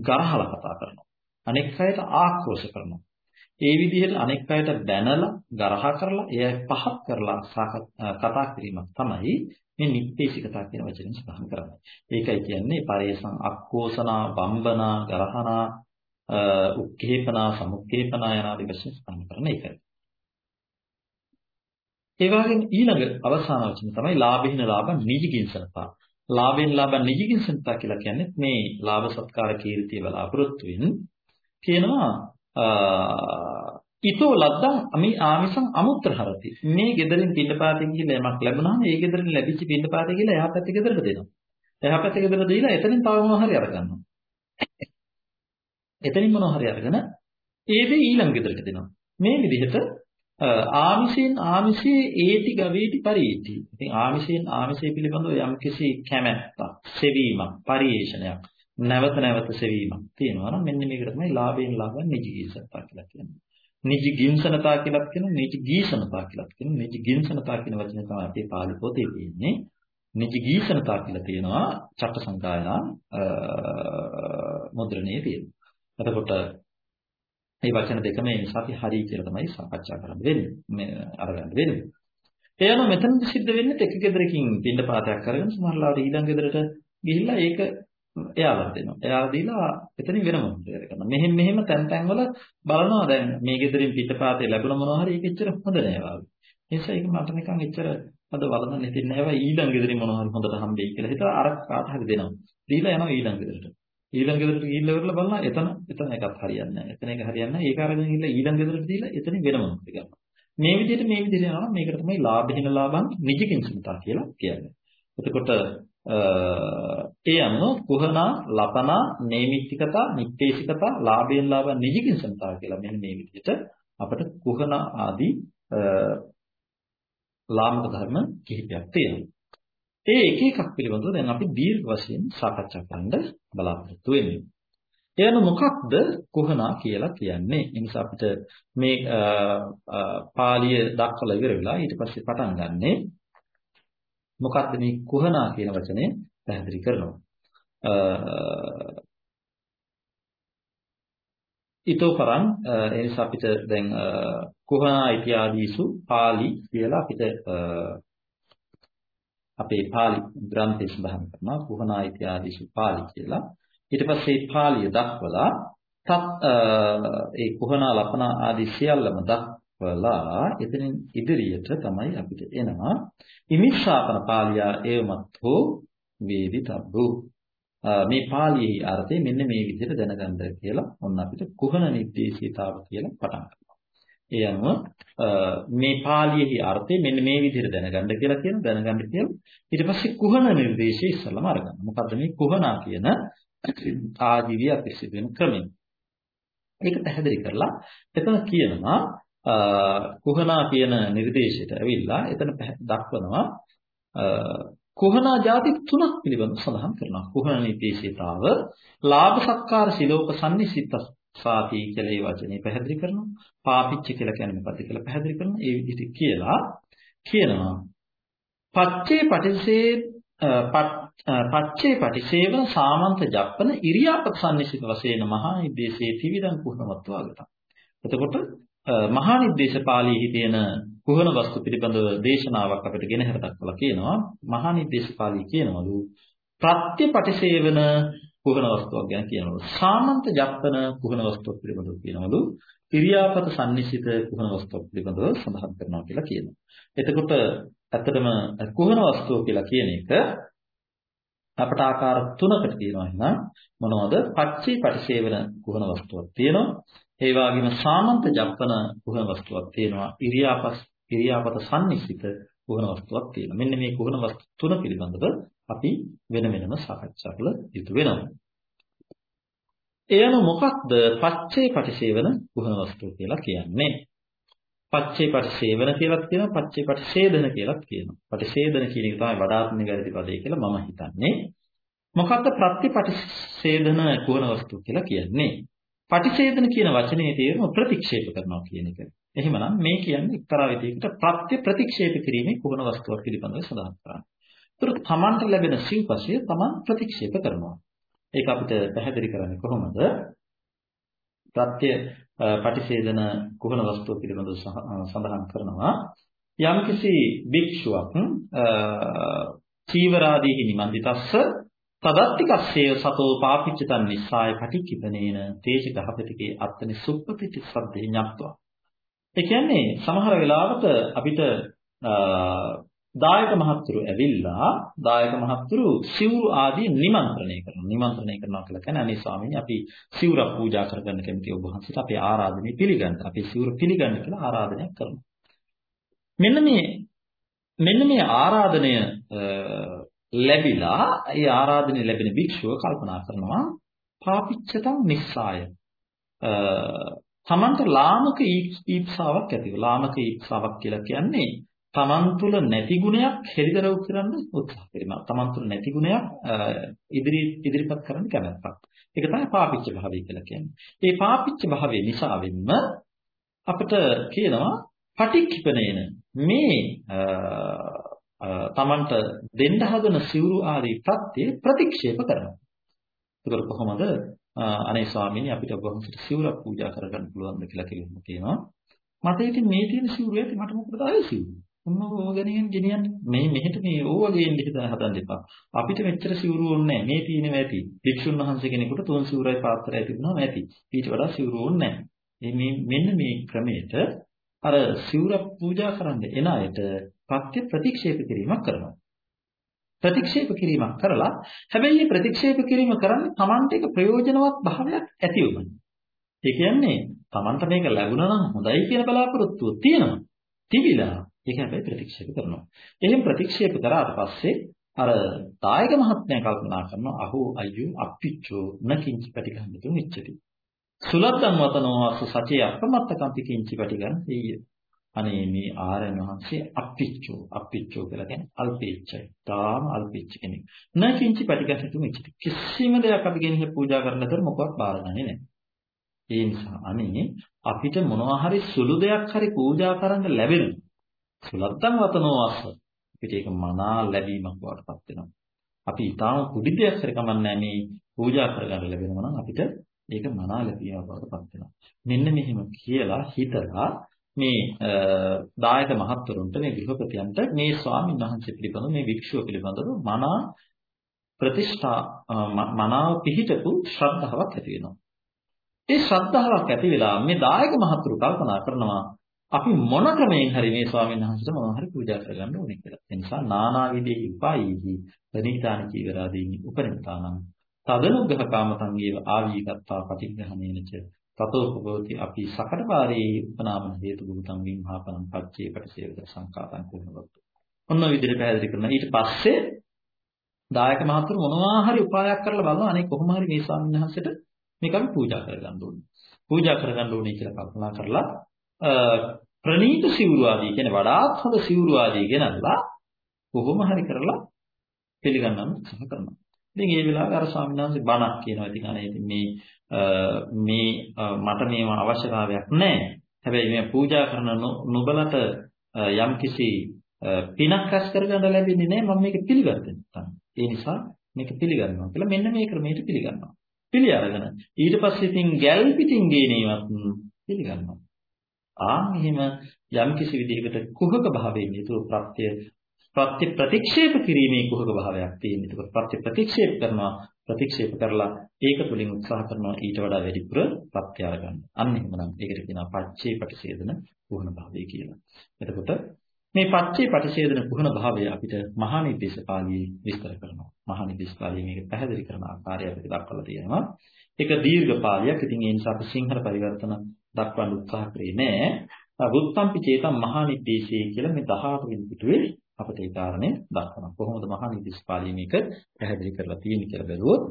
ගරහලා කතා කරනවා. අනෙක් අයට ආක්‍රෝෂ කරනවා. ඒ විදිහට අනෙක් අයට බැනලා ගරහා කරලා එය පහත් කරලා කතා කිරීමක් තමයි මේ නිප්පේශිකතා කියන වචනේ සඳහන් කරන්නේ. ඒකයි කියන්නේ පරේසං අක්කෝසනා වම්බනා ගරහනා උක්කේපනා සමුක්කේපනා යනාදී වශයෙන් සඳහන් කරන එකයි. ඒ වගේම ඊළඟ අවසාන වචන තමයි ලාභින ලාභ නිජිකින්සනතා. ලාභෙන් ලාභ නිජිකින්සනතා කියලා කියන්නේ මේ ලාභ සත්කාර කීර්තිය බලාපොරොත්තු වෙන කියනවා ඊතෝ ලද්දං අමි ආමිසං අමුත්‍රහරති. මේ ගෙදරින් පින්නපාතෙන් ගිහලා යමක් ලැබුණාම ඒ ගෙදරින් ලැබිච්ච පින්නපාතේ ගිහලා එහා පැත්තේ ගෙදරට දෙනවා. එහා පැත්තේ ගෙදර දීලා එතනින් තව මොනවා හරි අරගන්නවා. එතනින් මොනවා හරි අරගෙන ඒ දේ ඊළඟ ගෙදරට දෙනවා. මේ විදිහට ආමිෂයෙන් ආමිෂයේ ඒටි ගවේටි පරිේටි. ඉතින් ආමිෂයෙන් ආමිෂය පිළිබඳව යම්කිසි කැමැත්තක්, සෙවීමක්, පරිේශනයක්, නැවත නැවත සෙවීමක් තියෙනවා නම් මෙන්න මේකට තමයි ලාභයෙන් ලාභ නිජීසනතා කියලා කියන්නේ. නිජි ගින්සනතා කියලා කියනවා, නිජි ගීසනතා කියලා කියනවා. නිජි ගින්සනතා කියන වචනේ තමයි අපේ පාලි පොතේ තියෙන්නේ. නිජි ගීසනතා කියලා තියෙනවා චට්ට සංකායනා මුද්‍රණයේ තියෙනවා. එතකොට මේ වචන දෙකම ඒ නිසා අපි හරි කියලා තමයි සාකච්ඡා කරන්න වෙන්නේ. මේ අරගන්න වෙන්නේ. ඒ අනුව මෙතනදි සිද්ධ වෙන්නේ එක ගෙදරකින් පින්න පාතයක් කරගෙන සමහරවිට ඊළඟ ගෙදරට ගිහිල්ලා ඒක එයාලා දෙනවා. එයාලා දීලා එතනින් වෙනම මොකද කරනවා. මෙහෙම මෙහෙම තැන් තැන් වල බලනවා දැන් මේ ගෙදරින් පිට පාතේ ලැබුණ මොනවා හරි ඒක එච්චර හොඳ නෑ වාගේ. ඒ නිසා ඒක මට නිකන් එච්චර අද වළඳන්න හිතෙන්නේ නැහැ. ඊළඟ ගෙදරින් මොනවා හරි හොඳට හම්බෙයි කියලා හිතලා අර කාට හරි දෙනවා. දීලා යනවා ඊළඟ ගෙදරට. ඊළඟ ගෙදරට ගිහිල්ලා ඉවරලා බලනවා එතන එතන එකක් හරියන්නේ නැහැ. එතන එක හරියන්නේ නැහැ. ඒක අරගෙන ගිහිල්ලා ඊළඟ ගෙදරට දීලා එතනින් වෙනම මොකද ගන්නවා. මේ විදිහට මේ විදිහට යනවා මේකට තමයි ලාභහින ලාභං නිජකින් සුතා කියලා කියන්නේ. එතකොට ඒ අනුව කුහනා ලපනා නේමිත්තිකතා නිත්තේශිකතා ලාභයෙන් ලාභ නිජකින් සුතා කියලා මෙන්න මේ විදිහට අපිට කුහනා ආදී ලාමක ධර්ම කිහිපයක් තියෙනවා. ඒ එක එකක් පිළිබඳව දැන් අපි දීර්ඝ වශයෙන් සාකච්ඡා කරන්න බලාපොරොත්තු වෙන්නේ. එයන මොකක්ද කුහනා කියලා කියන්නේ? ඒ නිසා අපිට මේ පාළිය දක්වලා ඉවර වෙලා ඊට පස්සේ පටන් ගන්නෙ මොකක්ද මේ කුහනා කියන වචනේ පැහැදිලි කරනවා. ඊතෝපරං ඒ නිසා අපිට දැන් කුහනා ඉතිආදීසු පාළි කියලා අපිට අපේ පාළි ග්‍රන්ථයේ සඳහන් කරනවා කුහනා ඉතිආදීසු පාළි කියලා. ඊට පස්සේ පාළිය දක්වලා තත් ඒ කුහනා ලපනා ආදී සියල්ලම දක්වලා වලා එතනින් ඉදිරියට තමයි අපිට එනවා ඉමිස්සාපන පාලියා එවමත්ෝ වේදිතබ්බු මේ පාළියේ අර්ථය මෙන්න මේ විදිහට දැනගන්න කියලා ඔන්න අපිට කුහන නිर्देशීතාව කියලා පටන් ගන්නවා. ඒ අනුව මේ පාළියේ අර්ථය මෙන්න මේ විදිහට දැනගන්න කියලා කියන දැනගන්න කියලා ඊට පස්සේ කුහන නිर्देशය ඉස්සලම අරගන්න. මොකද මේ කුහනා කියන ආජීවිය අපිට සිදු වෙන ක්‍රමය. ඒක පැහැදිලි කරලා එතන කියනවා කුහනා කියන නිර්දේශයට ඇවිල්ලා එතන දක්වනවා කුහනා ಜಾති තුනක් පිළිබඳව සඳහන් කරනවා. කුහන නිර්දේශිතාව ලාභ සත්කාර සිලෝක සම්නිසිත සාති කියලා ඒ වචනේ පැහැදිලි කරනවා. පාපිච්ච කියලා කියන්නේ මොකක්ද කියලා පැහැදිලි කරනවා. ඒ විදිහට කියලා කියනවා. පච්චේ පටිසේ පච්චේ පටිසේවන සාමන්ත ජප්පන ඉරියාපත සම්නිසිත වශයෙන් මහා නිදේශයේ ත්‍රිවිධං කුහනවත්ව ආගත. එතකොට මහා නිදේශ පාළියේ තියෙන කුහන වස්තු පිළිබඳව දේශනාවක් අපිට ගෙනහැර දක්වලා කියනවා. මහා නිදේශ පාළිය කියනවලු ප්‍රත්‍ය පටිසේවන කුහන වස්තුවක් ගැන කියනවලු. සාමන්ත ජප්පන කුහන වස්තුවක් පිළිබඳව කියනවලු. ඉරියාපත සම්නිසිත කුහන වස්තුවක් පිළිබඳව සඳහන් කරනවා කියලා කියනවා. එතකොට ඇත්තටම කුහන වස්තුව කියලා කියන එක අපට ආකාර තුනකට තියෙනවා එහෙනම් මොනවද? පච්චේ පටිසේවන කුහන වස්තුවක් තියෙනවා. ඒ වගේම සාමන්ත ජප්පන කුහන වස්තුවක් තියෙනවා. ඉරියාපස් ඉරියාපත සම්නිසිත කුහන වස්තුවක් තියෙනවා. මෙන්න මේ කුහන වස්තු තුන පිළිබඳව අපි වෙන වෙනම සාකච්ඡා කළ යුතු වෙනවා. එයන මොකක්ද පච්චේ පටිසේවන කුහන වස්තුව කියලා කියන්නේ? පච්චේ පටිසේවන කියලාත් කියනවා පච්චේ පටිසේදන කියලාත් කියනවා. පටිසේදන කියන එක තමයි වඩාත්ම නිවැරදි පදේ කියලා මම හිතන්නේ. මොකක්ද ප්‍රතිපටිසේදන කුහන වස්තුව කියලා කියන්නේ? පටිසේදන කියන වචනේ තේරුම ප්‍රතික්ෂේප කරනවා කියන එක. එහෙමනම් මේ කියන්නේ එක්තරා විදිහකට ප්‍රත්‍ය ප්‍රතික්ෂේප කිරීමේ කුහන වස්තුවක් පිළිබඳව සඳහන් කරනවා. ඒතර තමන්ට ලැබෙන සිව්පසය තමන් ප්‍රතික්ෂේප කරනවා. ඒක අපිට පැහැදිලි කරන්නේ කොහොමද? ප්‍රත්‍ය පටිසේදන කුහන වස්තුව පිළිබඳව සඳහන් කරනවා. යම්කිසි භික්ෂුවක් චීවරාදීහි නිමන්දිතස්ස තදත්තිකස්සේය සතෝ පාපිච්චතන් නිස්සාය පටික්කිතනේන තේජ ගහපතිකේ අත්තනි සුප්පතිති සද්දේ ඤප්පවා. ඒ කියන්නේ සමහර වෙලාවට අපිට දායක මහත්තුරු ඇවිල්ලා දායක මහත්තුරු සිවුරු ආදී නිමන්ත්‍රණය කරනවා. නිමන්ත්‍රණය කරනවා කියලා කියන්නේ අනේ ස්වාමීනි අපි සිවුරක් පූජා කරගන්න කැමති ඔබ වහන්සේට අපේ ආරාධනය පිළිගන්න. අපි සිවුර පිළිගන්න කියලා ආරාධනයක් කරනවා. මෙන්න මේ මෙන්න මේ ආරාධනය ලැබිලා ඒ ආරාධනය ලැබෙන භික්ෂුව කල්පනා කරනවා පාපිච්චතං නිස්සාය තමන්ට ලාමක ඊප්සාවක් ඇතිව ලාමක ඊප්සාවක් කියලා කියන්නේ තමන් තුළ නැති ගුණයක් හෙළිදරව් කරන්න උත්සාහ කිරීම. තමන් තුළ නැති ගුණයක් ඉදිරි ඉදිරිපත් කරන්න කැමැත්තක්. ඒක තමයි පාපිච්ච භාවය කියලා කියන්නේ. මේ පාපිච්ච භාවය නිසාවෙන්ම අපිට කියනවා පටික්ඛිපණේන මේ තමන්ට දෙන්න හදන සිවුරු ආදී ප්‍රත්‍ය ප්‍රතික්ෂේප කරනවා. ඒක කොහොමද? අනේ ස්වාමීනි අපිට ඔබ වහන්සේට සිවුරක් පූජා කරගන්න පුළුවන්ද කියලා කිව්වම කියනවා. මට ඉතින් මේ තියෙන සිවුරු ඇති මට මොකද ආයේ සිවුරු? මොනව ගෙනියන් ගෙනියන්නේ මේ මෙහෙට මේ ඕවා ගේන්න හිතන හදන්න එපා. අපිට මෙච්චර සිවුරු ඕනේ නැහැ. මේ තියෙනවා ඇති. භික්ෂුන් වහන්සේ කෙනෙකුට තුන් සිවුරයි පාත්‍රයයි තිබුණාම ඇති. ඊට වඩා සිවුරු ඕනේ නැහැ. මේ මෙන්න මේ ක්‍රමයට අර සිවුර පූජා කරන්න එන අයට ප්‍රත්‍ය ප්‍රතික්ෂේප කිරීමක් කරනවා. ප්‍රතික්ෂේප කිරීමක් කරලා හැබැයි මේ ප්‍රතික්ෂේප කිරීම කරන්නේ Tamante එක ප්‍රයෝජනවත් භාවයක් ඇති වෙනවා. ඒ කියන්නේ Tamanta මේක ලැබුණා නම් හොඳයි කියන බලාපොරොත්තුව තියෙනවා. තිබිලා ඒක හැබැයි ප්‍රතික්ෂේප කරනවා. එහෙන් ප්‍රතික්ෂේප කරාට පස්සේ අර දායක මහත්මයා කල්පනා කරනවා අහෝ අයියෝ අප්පිච්චෝ නකින්චි පටිගන්නතු මිච්ඡති. සුලද්දන් වතනෝ අස සචේ අපමත්තකම්පි කිංචි පටිගන්න හේය. අනේ මේ ආරයන් වහන්සේ අප්පිච්චෝ අප්පිච්චෝ කියලා කියන්නේ අල්පේච්චයි. තාම අල්පේච්ච කෙනෙක්. නකින්චි පටිගන්නතු මිච්ඡති. කිසිම දෙයක් අපි ගෙනිහ පූජා කරන්නතර මොකවත් බාරගන්නේ නැහැ. ඒ නිසා අනේ අපිට මොනවා හරි සුළු දෙයක් හරි පූජා කරන්න ලැබෙනවා. සුලද්දන් වතනෝ අස අපිට ඒක මනා ලැබීමක් වඩපත් වෙනවා. අපි ඊටාම කුඩි දෙයක් හරි කමන්නේ මේ පූජා කරගන්න ලැබෙනවා නම් අපිට ඒක මනා ලැබීමක් වඩපත් වෙනවා. මෙන්න මෙහෙම කියලා හිතලා මේ දායක මහත්වරුන්ට මේ ගෘහපතියන්ට මේ ස්වාමීන් වහන්සේ පිළිබඳව මේ වික්ෂුව පිළිබඳව මනා ප්‍රතිෂ්ඨා මනාව පිහිටපු ශ්‍රද්ධාවක් ඇති වෙනවා. ඒ ශ්‍රද්ධාවක් ඇති වෙලා මේ දායක මහත්වරු කල්පනා කරනවා අපි මොන ක්‍රමයෙන් හරි මේ ස්වාමීන් වහන්සේට මොනවා හරි පූජා කරගන්න ඕනේ කියලා. ඒ නිසා නානා විදේ උපායීහි ප්‍රණීතාන චීවරාදීනි උපරිමතානම් තදනුග්‍රහ කාමතංගේව ආවීගත්තා පටිග්‍රහණේනච තතෝපගෝති අපි සකටපාරේ උපනාමන හේතු බුතං විම්හාපනම් පච්චේ පටිසේවද සංකාතං කරනවත්. ඔන්න විදිහට පැහැදිලි කරනවා. ඊට පස්සේ දායක මහතුරු මොනවා හරි උපායක් කරලා බලනවා අනේ කොහොම හරි මේ ස්වාමීන් වහන්සේට මේක අපි පූජා කරගන්න ඕනේ. පූජා කරගන්න ඕනේ කියලා කල්පනා කරලා ප්‍රනීත සිවුරු ආදී කියන්නේ වඩාත් හොඳ සිවුරු ආදී ගෙනල්ලා කොහොම හරි කරලා පිළිගන්නම උත්සාහ කරනවා. ඉතින් ඒ වෙලාවේ අර ස්වාමීන් වහන්සේ බණක් කියනවා. ඉතින් අනේ ඉතින් මේ මේ මට මේව අවශ්‍යතාවයක් නැහැ. හැබැයි මේ පූජා කරන නුඹලට යම්කිසි පිනක් රැස් කරගන්න ලැබෙන්නේ නැහැ. මම මේක පිළිගත්තේ නැත්නම්. ඒ නිසා මේක පිළිගන්නවා කියලා මෙන්න මේ ක්‍රමයට පිළිගන්නවා. පිළි අරගෙන ඊට පස්සේ ඉතින් ගැල් පිටින් ගේනේවත් පිළිගන්නවා. ආන් එහෙම යම් කිසි විදිහකට කුහක භාවයෙන් යුතුව ප්‍රත්‍ය ප්‍රත්‍ය ප්‍රතික්ෂේප කිරීමේ කුහක භාවයක් තියෙන. ඒක ප්‍රත්‍ය ප්‍රතික්ෂේප කරනවා ප්‍රතික්ෂේප කරලා ඒක තුලින් උත්සාහ කරනවා ඊට වඩා වැඩිපුර ප්‍රත්‍ය අරගන්න. අන්න එහෙමනම් ඒකට කියනවා පච්චේ පටිසේදන පුහුණ භාවය කියලා. එතකොට මේ පච්චේ පටිසේදන පුහුණ භාවය අපිට මහා නිදේශ පාළියේ විස්තර කරනවා. මහා නිදේශ පාළියේ මේක පැහැදිලි කරන ආකාරය අපිට දක්වලා තියෙනවා. ඒක දීර්ඝ පාළියක්. ඉතින් ඒ නිසා අපි සිංහල පරිවර්තන දක්වන්න උත්සාහ කරේ නෑ. වුත්තම්පි චේතම් මහා නිද්දේශය කියලා මේ 18 වෙනි පිටුවේ අපිට ඒ කාරණේ දක්වනවා. කොහොමද මහා නිද්දේශ පාළියේ මේක පැහැදිලි කරලා තියෙන්නේ කියලා බැලුවොත්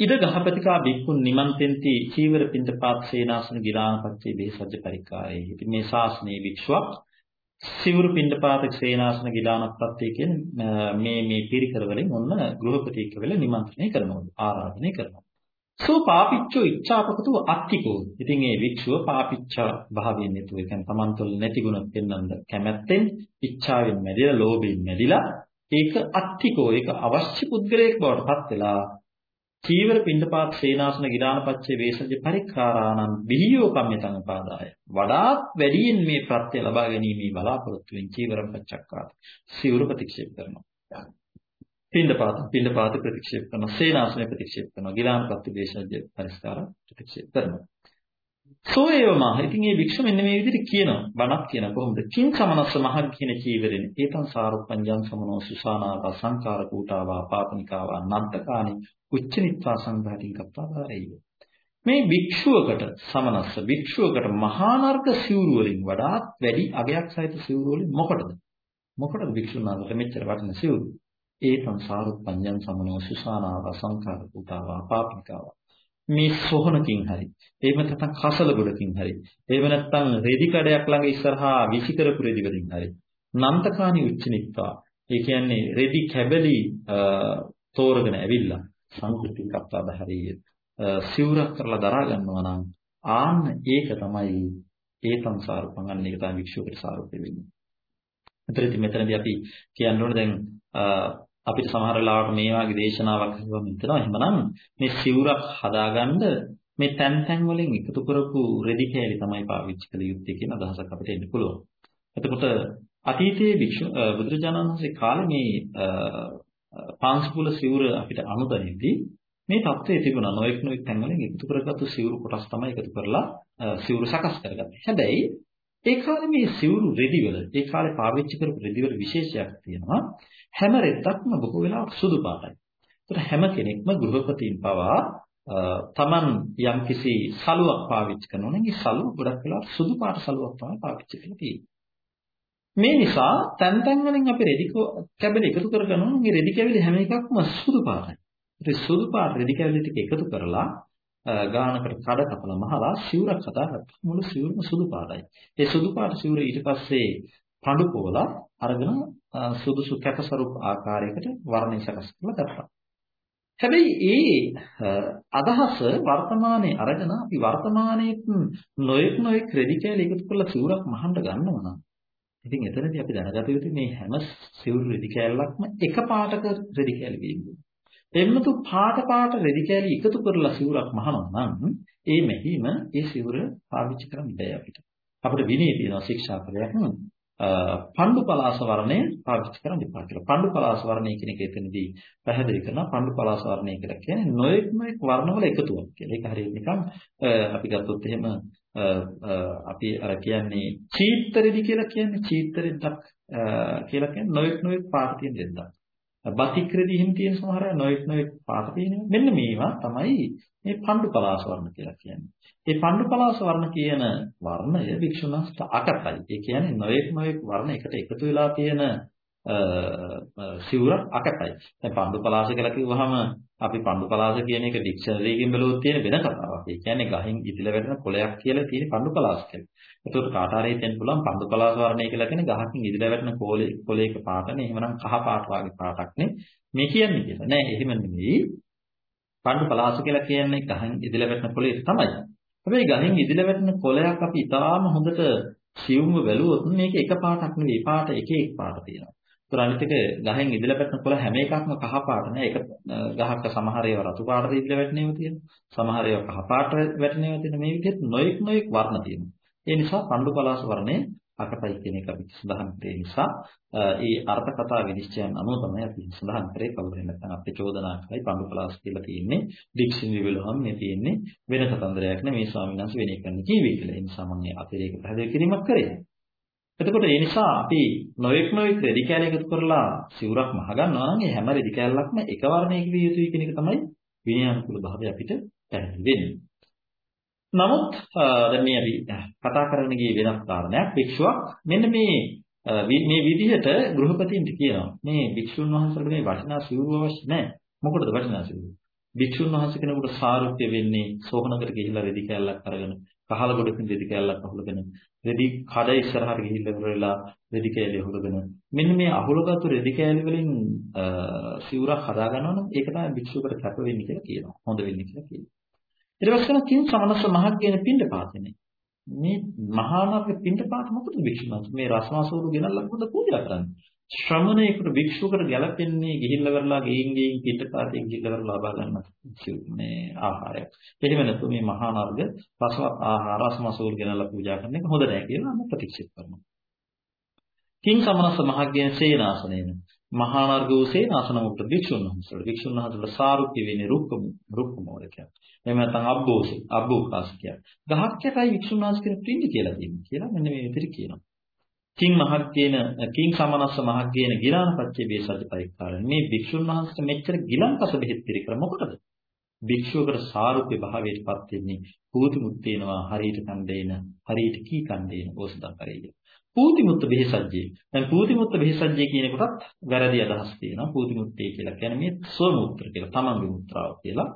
ඉද ගහපතිකා බික්කුන් නිමන්තෙන්ති චීවර පින්දපාත් සේනාසන ගිලානපච්චේ බේසජ්ජ පරිකාරේ. ඉතින් මේ ශාසනයේ වික්ෂුවක් සිවුරු පින්දපාත සේනාසන ගිලානපත්ති කියන මේ මේ පිරිකර වලින් ඔන්න ගෘහපතික වෙලා නිමන්ත්‍රණය කරනවා. ආරාධනය කරනවා. සෝ පාපිච්චෝ ඉච්ඡාපකතු අත්තිකෝ. ඉතින් මේ වික්ෂුව පාපිච්ච භාවයෙන් යුතුව. ඒ කියන්නේ Taman තුළ නැති ගුණ පෙන්වන්න කැමැත්තෙන් ඉච්ඡාවෙන් මැදිලා ලෝභයෙන් මැදිලා ඒක අත්තිකෝ. ඒක අවශ්‍ය පුද්ගලයෙක් බවට පත් වෙලා චීවර පින්ඩපාත සේනාසන ගිරාණපච්චේ වේසජ පරික්කාරාණං විහියෝ කම්මිතං උපාදාය. වඩාත් වැඩියෙන් මේ ප්‍රත්‍ය ලබා ගැනීම බලාපොරොත්තු වෙන චීවරම් පච්චක්කාත. සිවුරු ප්‍රතික්ෂේප කරනවා. පින්දපාත පින්දපාත ප්‍රතික්ෂේප කරනවා. සේනාසනය ප්‍රතික්ෂේප කරනවා. ගිලාන ප්‍රතිදේශජ්‍ය පරිස්කාර ප්‍රතික්ෂේප කරනවා. සෝයවමහ ඉතින් මේ වික්ෂ මෙන්න මේ විදිහට කියනවා. බණක් කියන කොහොමද? කිං සමනස්ස මහග් කියන චීවරෙන ඒතං සාරුප්පංජං සමනෝ සුසානාවා සංකාර කූටාවා පාපනිකාවා නද්දකානි උච්චනිත්වා සංඝාතින් කප්පාදාරේය මේ වික්ෂුවකට සමනස්ස වික්ෂුවකට මහා නර්ග සිවුරු වලින් වඩාත් වැඩි අගයක් සහිත සිවුරු වලින් මොකටද? මොකටද වික්ෂුණාට මෙච්චර වටින සිවුරු? ඒ සංසාරුප්පඤ්ඤං සමනෝ සුසානාව සංඛාර පුතාව පාපිකාව මේ සොහනකින් හරි එහෙම නැත්නම් කසල ගොඩකින් හරි එහෙම නැත්නම් රෙදි කඩයක් ළඟ ඉස්සරහා විසි කරපු රෙදි වලින් හරි නන්තකානි උච්චනිත්වා. ඒ කියන්නේ රෙදි කැබලි තෝරගෙන ඇවිල්ලා සංකෘති කප්පාද හරිය සිවුරක් කරලා දරා ගන්නවා නම් ආන්න ඒක තමයි ඒ සංසාරපං අන්න ඒක තමයි වික්ෂුවකට සාරූප වෙන්නේ. මෙතනදී මෙතනදී අපි කියන්න ඕනේ දැන් අපිට සමහර වෙලාවට මේ වගේ දේශනාවක් හදුවම හිතනවා එහෙමනම් මේ සිවුරක් හදාගන්න මේ තැන් තැන් වලින් එකතු කරපු රෙදි කෑලි තමයි පාවිච්චි කළ යුත්තේ කියන අදහසක් අපිට එන්න පුළුවන්. එතකොට අතීතයේ වික්ෂු බුදුරජාණන් වහන්සේ කාලේ මේ පාංශුකුල සිවුර අපිට අනුදැනෙද්දී මේ தත්ත්වයේ තිබුණා නොඑක් නොඑක් තැන් වලින් එකතු කරගත්තු සිවුරු කොටස් තමයි එකතු කරලා සිවුරු සකස් කරගන්නේ. හැබැයි ඒ කාලේ මේ සිවුරු රෙදිවල ඒ කාලේ පාවිච්චි කරපු රෙදිවල විශේෂයක් තියෙනවා. හැම රෙද්දක්ම බොහෝ වෙලාවට සුදු පාටයි. ඒතර හැම කෙනෙක්ම ගෘහපතීන් පවා තමන් යම්කිසි සලුවක් පාවිච්චි කරනවා නම් ඒ සලුව ගොඩක් වෙලාවට සුදු පාට සලුවක් තමයි පාවිච්චි කරලා තියෙන්නේ. මේ නිසා තැන් තැන් වලින් අපි රෙදි කැබලි එකතු කරගන්නවා නම් මේ රෙදි කැබලි හැම එකක්ම සුදු පාටයි. ඒ සුදු පාට රෙදි කැබලි ටික එකතු කරලා ගානකට කඩ කපලා මහලා සිවුරක් හදාගත්තා. මුළු සිවුරම සුදු පාටයි. ඒ සුදු පාට සිවුර ඊට පස්සේ පඳු පොවලා අරගෙන සුදුසු කැපසරුප ආකාරයකට වර්ණය සකස් කරලා ගත්තා. හැබැයි ඒ අදහස වර්තමානයේ අරගෙන අපි වර්තමානයේ නොයෙක් නොයෙක් ක්‍රෙඩිට් කැලේ එකතු කරලා සිවුරක් මහන්න ගන්නවා නම් ඉතින් එතනදී අපි දැනගත යුතු මේ හැම සිවුරු රෙදි කැලලක්ම එක පාටක රෙදි කැලි වීමයි. එන්නතු පාට පාට රෙදි කැලි එකතු කරලා සිවුරක් මහනවා නම් ඒ මෙහිම ඒ සිවුර පාවිච්චි කරන්න බෑ අපිට. අපිට විනය තියෙනවා ශික්ෂාපදයක් පණ්ඩු පලාස වර්ණය පාවිච්චි කරන්න එපා කියලා. පණ්ඩු පලාස වර්ණය කියන එක එතනදී පැහැදිලි කරනවා. පණ්ඩු පලාස වර්ණය කියලා කියන්නේ නොයෙක් නොයෙක් වර්ණවල එකතුවක් කියලා. ඒක හරියට නිකන් අපි ගත්තොත් එහෙම අපි අර කියන්නේ චීත්තරෙදි කියලා කියන්නේ චීත්තරෙද්දක් කියලා කියන්නේ නොයෙක් නොයෙක් පාට තියෙන දෙද්දක්. බතික්‍රෙදි හිම් තියෙන සමහර නොයෙක් නොයෙක් පාට තියෙනවා. මෙන්න මේවා තමයි මේ පණ්ඩු පලාස වර්ණ කියලා කියන්නේ. මේ පණ්ඩු පලාස වර්ණ කියන වර්ණය වික්ෂුණස්ත අකටයි. ඒ කියන්නේ නොයෙක් නොයෙක් වර්ණ එකට එකතු වෙලා තියෙන සිවුර අකටයි. දැන් පණ්ඩු පලාස කියලා කිව්වහම අපි පණ්ඩු පලාස කියන එක ඩික්ෂනරි එකකින් බලුවොත් තියෙන වෙන කතාවක්. ඒ කියන්නේ ගහින් ඉදිලා වැටෙන කොළයක් කියලා තියෙන පණ්ඩු පලාස කියලා. ඒකට කාට හරි හිතෙන්න පුළුවන් පණ්ඩු පලාස වර්ණය කියලා කියන්නේ ගහකින් ඉදිලා වැටෙන කොළේ කොළයක පාටනේ. එහෙමනම් කහ පාට වගේ පාටක් නේ. මේ කියන්නේ කියලා. නෑ එහෙම නෙමෙයි. පණ්ඩු පලාස කියලා කියන්නේ ගහින් ඉදිලා වැටෙන කොළේ තමයි. හැබැයි ගහින් ඉදිලා වැටෙන කොළයක් අපි ඉතාලම හොඳට සියුම්ව බැලුවොත් මේක එක පාටක් නෙවෙයි. පාට එක එක පාට තියෙනවා. ඒතර අනිත් එක ගහෙන් ඉදිලා වැටෙන කොළ හැම එකක්ම කහ පාට නෑ. ඒක ගහක සමහර ඒවා රතු පාටද ඉදිලා වැටෙනේම තියෙනවා. සමහර ඒවා කහ පාට වැටෙනේම තියෙනවා. මේ විදිහට නොඑක් නොඑක් වර්ණ තියෙනවා. ඒ නිසා පණ්ඩු පලාස වර්ණය අකටයි කියන එක අපි සඳහන් කරේ නිසා ඒ අර්ථ කතා විනිශ්චයන් අනුව තමයි අපි සඳහන් කරේ කවුරුන් නැත්නම් අපි චෝදනා කරයි පඬු පලාස් කියලා තියෙන්නේ ඩික්ෂනරි වලම මේ තියෙන්නේ වෙන කතන්දරයක් නෙමේ ස්වාමීන් වහන්සේ වෙන එකක් නෙකීවි කියලා. ඒ නිසා මම අතිරේක පැහැදිලි කිරීමක් කරේ. එතකොට ඒ නිසා අපි නොයෙක් නොයෙක් රෙදි කැල එකතු කරලා සිවුරක් මහ ගන්නවා නම් ඒ හැම රෙදි කැලලක්ම එක වර්ණයක විය යුතුයි කියන එක තමයි විනයානුකූල භාවය අපිට පැහැදිලි වෙන්නේ. නමුත් දැන් මේ අපි කතා කරගෙන ගියේ වෙනස් කාරණයක්. භික්ෂුවක් මෙන්න මේ මේ විදිහට ගෘහපතින්ට කියනවා. මේ භික්ෂුන් වහන්සේට මේ වටිනා සිවුරු අවශ්‍ය නැහැ. මොකටද වටිනා සිවුරු? භික්ෂුන් වහන්සේ කෙනෙකුට සාරුප්‍ය වෙන්නේ සෝහනකට ගිහිල්ලා රෙදි කැල්ලක් අරගෙන කහල ගොඩකින් රෙදි කැල්ලක් අහුලගෙන රෙදි කඩ ඉස්සරහට ගිහිල්ලා ඉවරලා රෙදි කැලි අහුලගෙන මෙන්න මේ අහුලගත්තු රෙදි කැලි වලින් සිවුරක් හදා ගන්නවා නම් ඒක තමයි භික්ෂුවකට කැප වෙන්නේ කියලා කියනවා හොඳ වෙන්නේ කියලා කියනවා ඊට පස්සේ කරන කිං සමනස මහක් කියන පින්ඩ පාතනේ. මේ මහානාග පින්ඩ පාත මොකද භික්ෂුණන් මේ රසවාසවරු ගෙනල්ලා මොකද පූජා කරන්නේ? ශ්‍රමණේකට භික්ෂුවකට ගැලපෙන්නේ ගිහිල්ලා කරලා ගෙයින් ගෙයින් පිට පාතෙන් ගිහිල්ලා කරලා ලබා ගන්න මේ ආහාරය. එහෙම නැතු මේ මහානාර්ග රස ආහාර රසමසෝල් ගෙනල්ලා පූජා කරන එක හොඳ නැහැ කියලා මම ප්‍රතික්ෂේප කරනවා. කිං සමනස මහග්ගයන් සේනාසනේන මහානාර්ග වූ සේනාසනමුක්ත භික්ෂුන් වහන්සේලා භික්ෂුන් වහන්සේලා සාරුප්‍ය වෙන්නේ රුක්කම රුක්කමෝල කියන්නේ. එහෙම නැත්නම් අබ්බෝසි අබ්බෝකාස කියන්නේ. ගහක් යටයි භික්ෂුන් වහන්සේ කෙනෙක් පින්දි කියලා තියෙනවා කියලා මෙන්න මේ විදිහට කියනවා. කිං මහග්ගේන කිං සමනස්ස මහග්ගේන ගිලානපච්චේ බේසජ්ජ පරික්කාරණ මේ භික්ෂුන් වහන්සේට මෙච්චර ගිලන්පස බෙහෙත් පිළිකර මොකටද? භික්ෂුවකට සාරුප්‍ය භාවයටපත් වෙන්නේ පූති මුත්තේනවා හරියට කණ්ඩේන හරියට කී කණ්ඩේන ඕසදම් කරේ. පූතිමුත්ත බෙහෙසජ්ජේ. දැන් පූතිමුත්ත බෙහෙසජ්ජේ කියන කොටත් වැරදි අදහස් තියෙනවා. පූතිමුත්තේ කියලා කියන්නේ මේ ස්වමුත්‍ර කියලා තමන්ගේ මුත්‍රාව කියලා.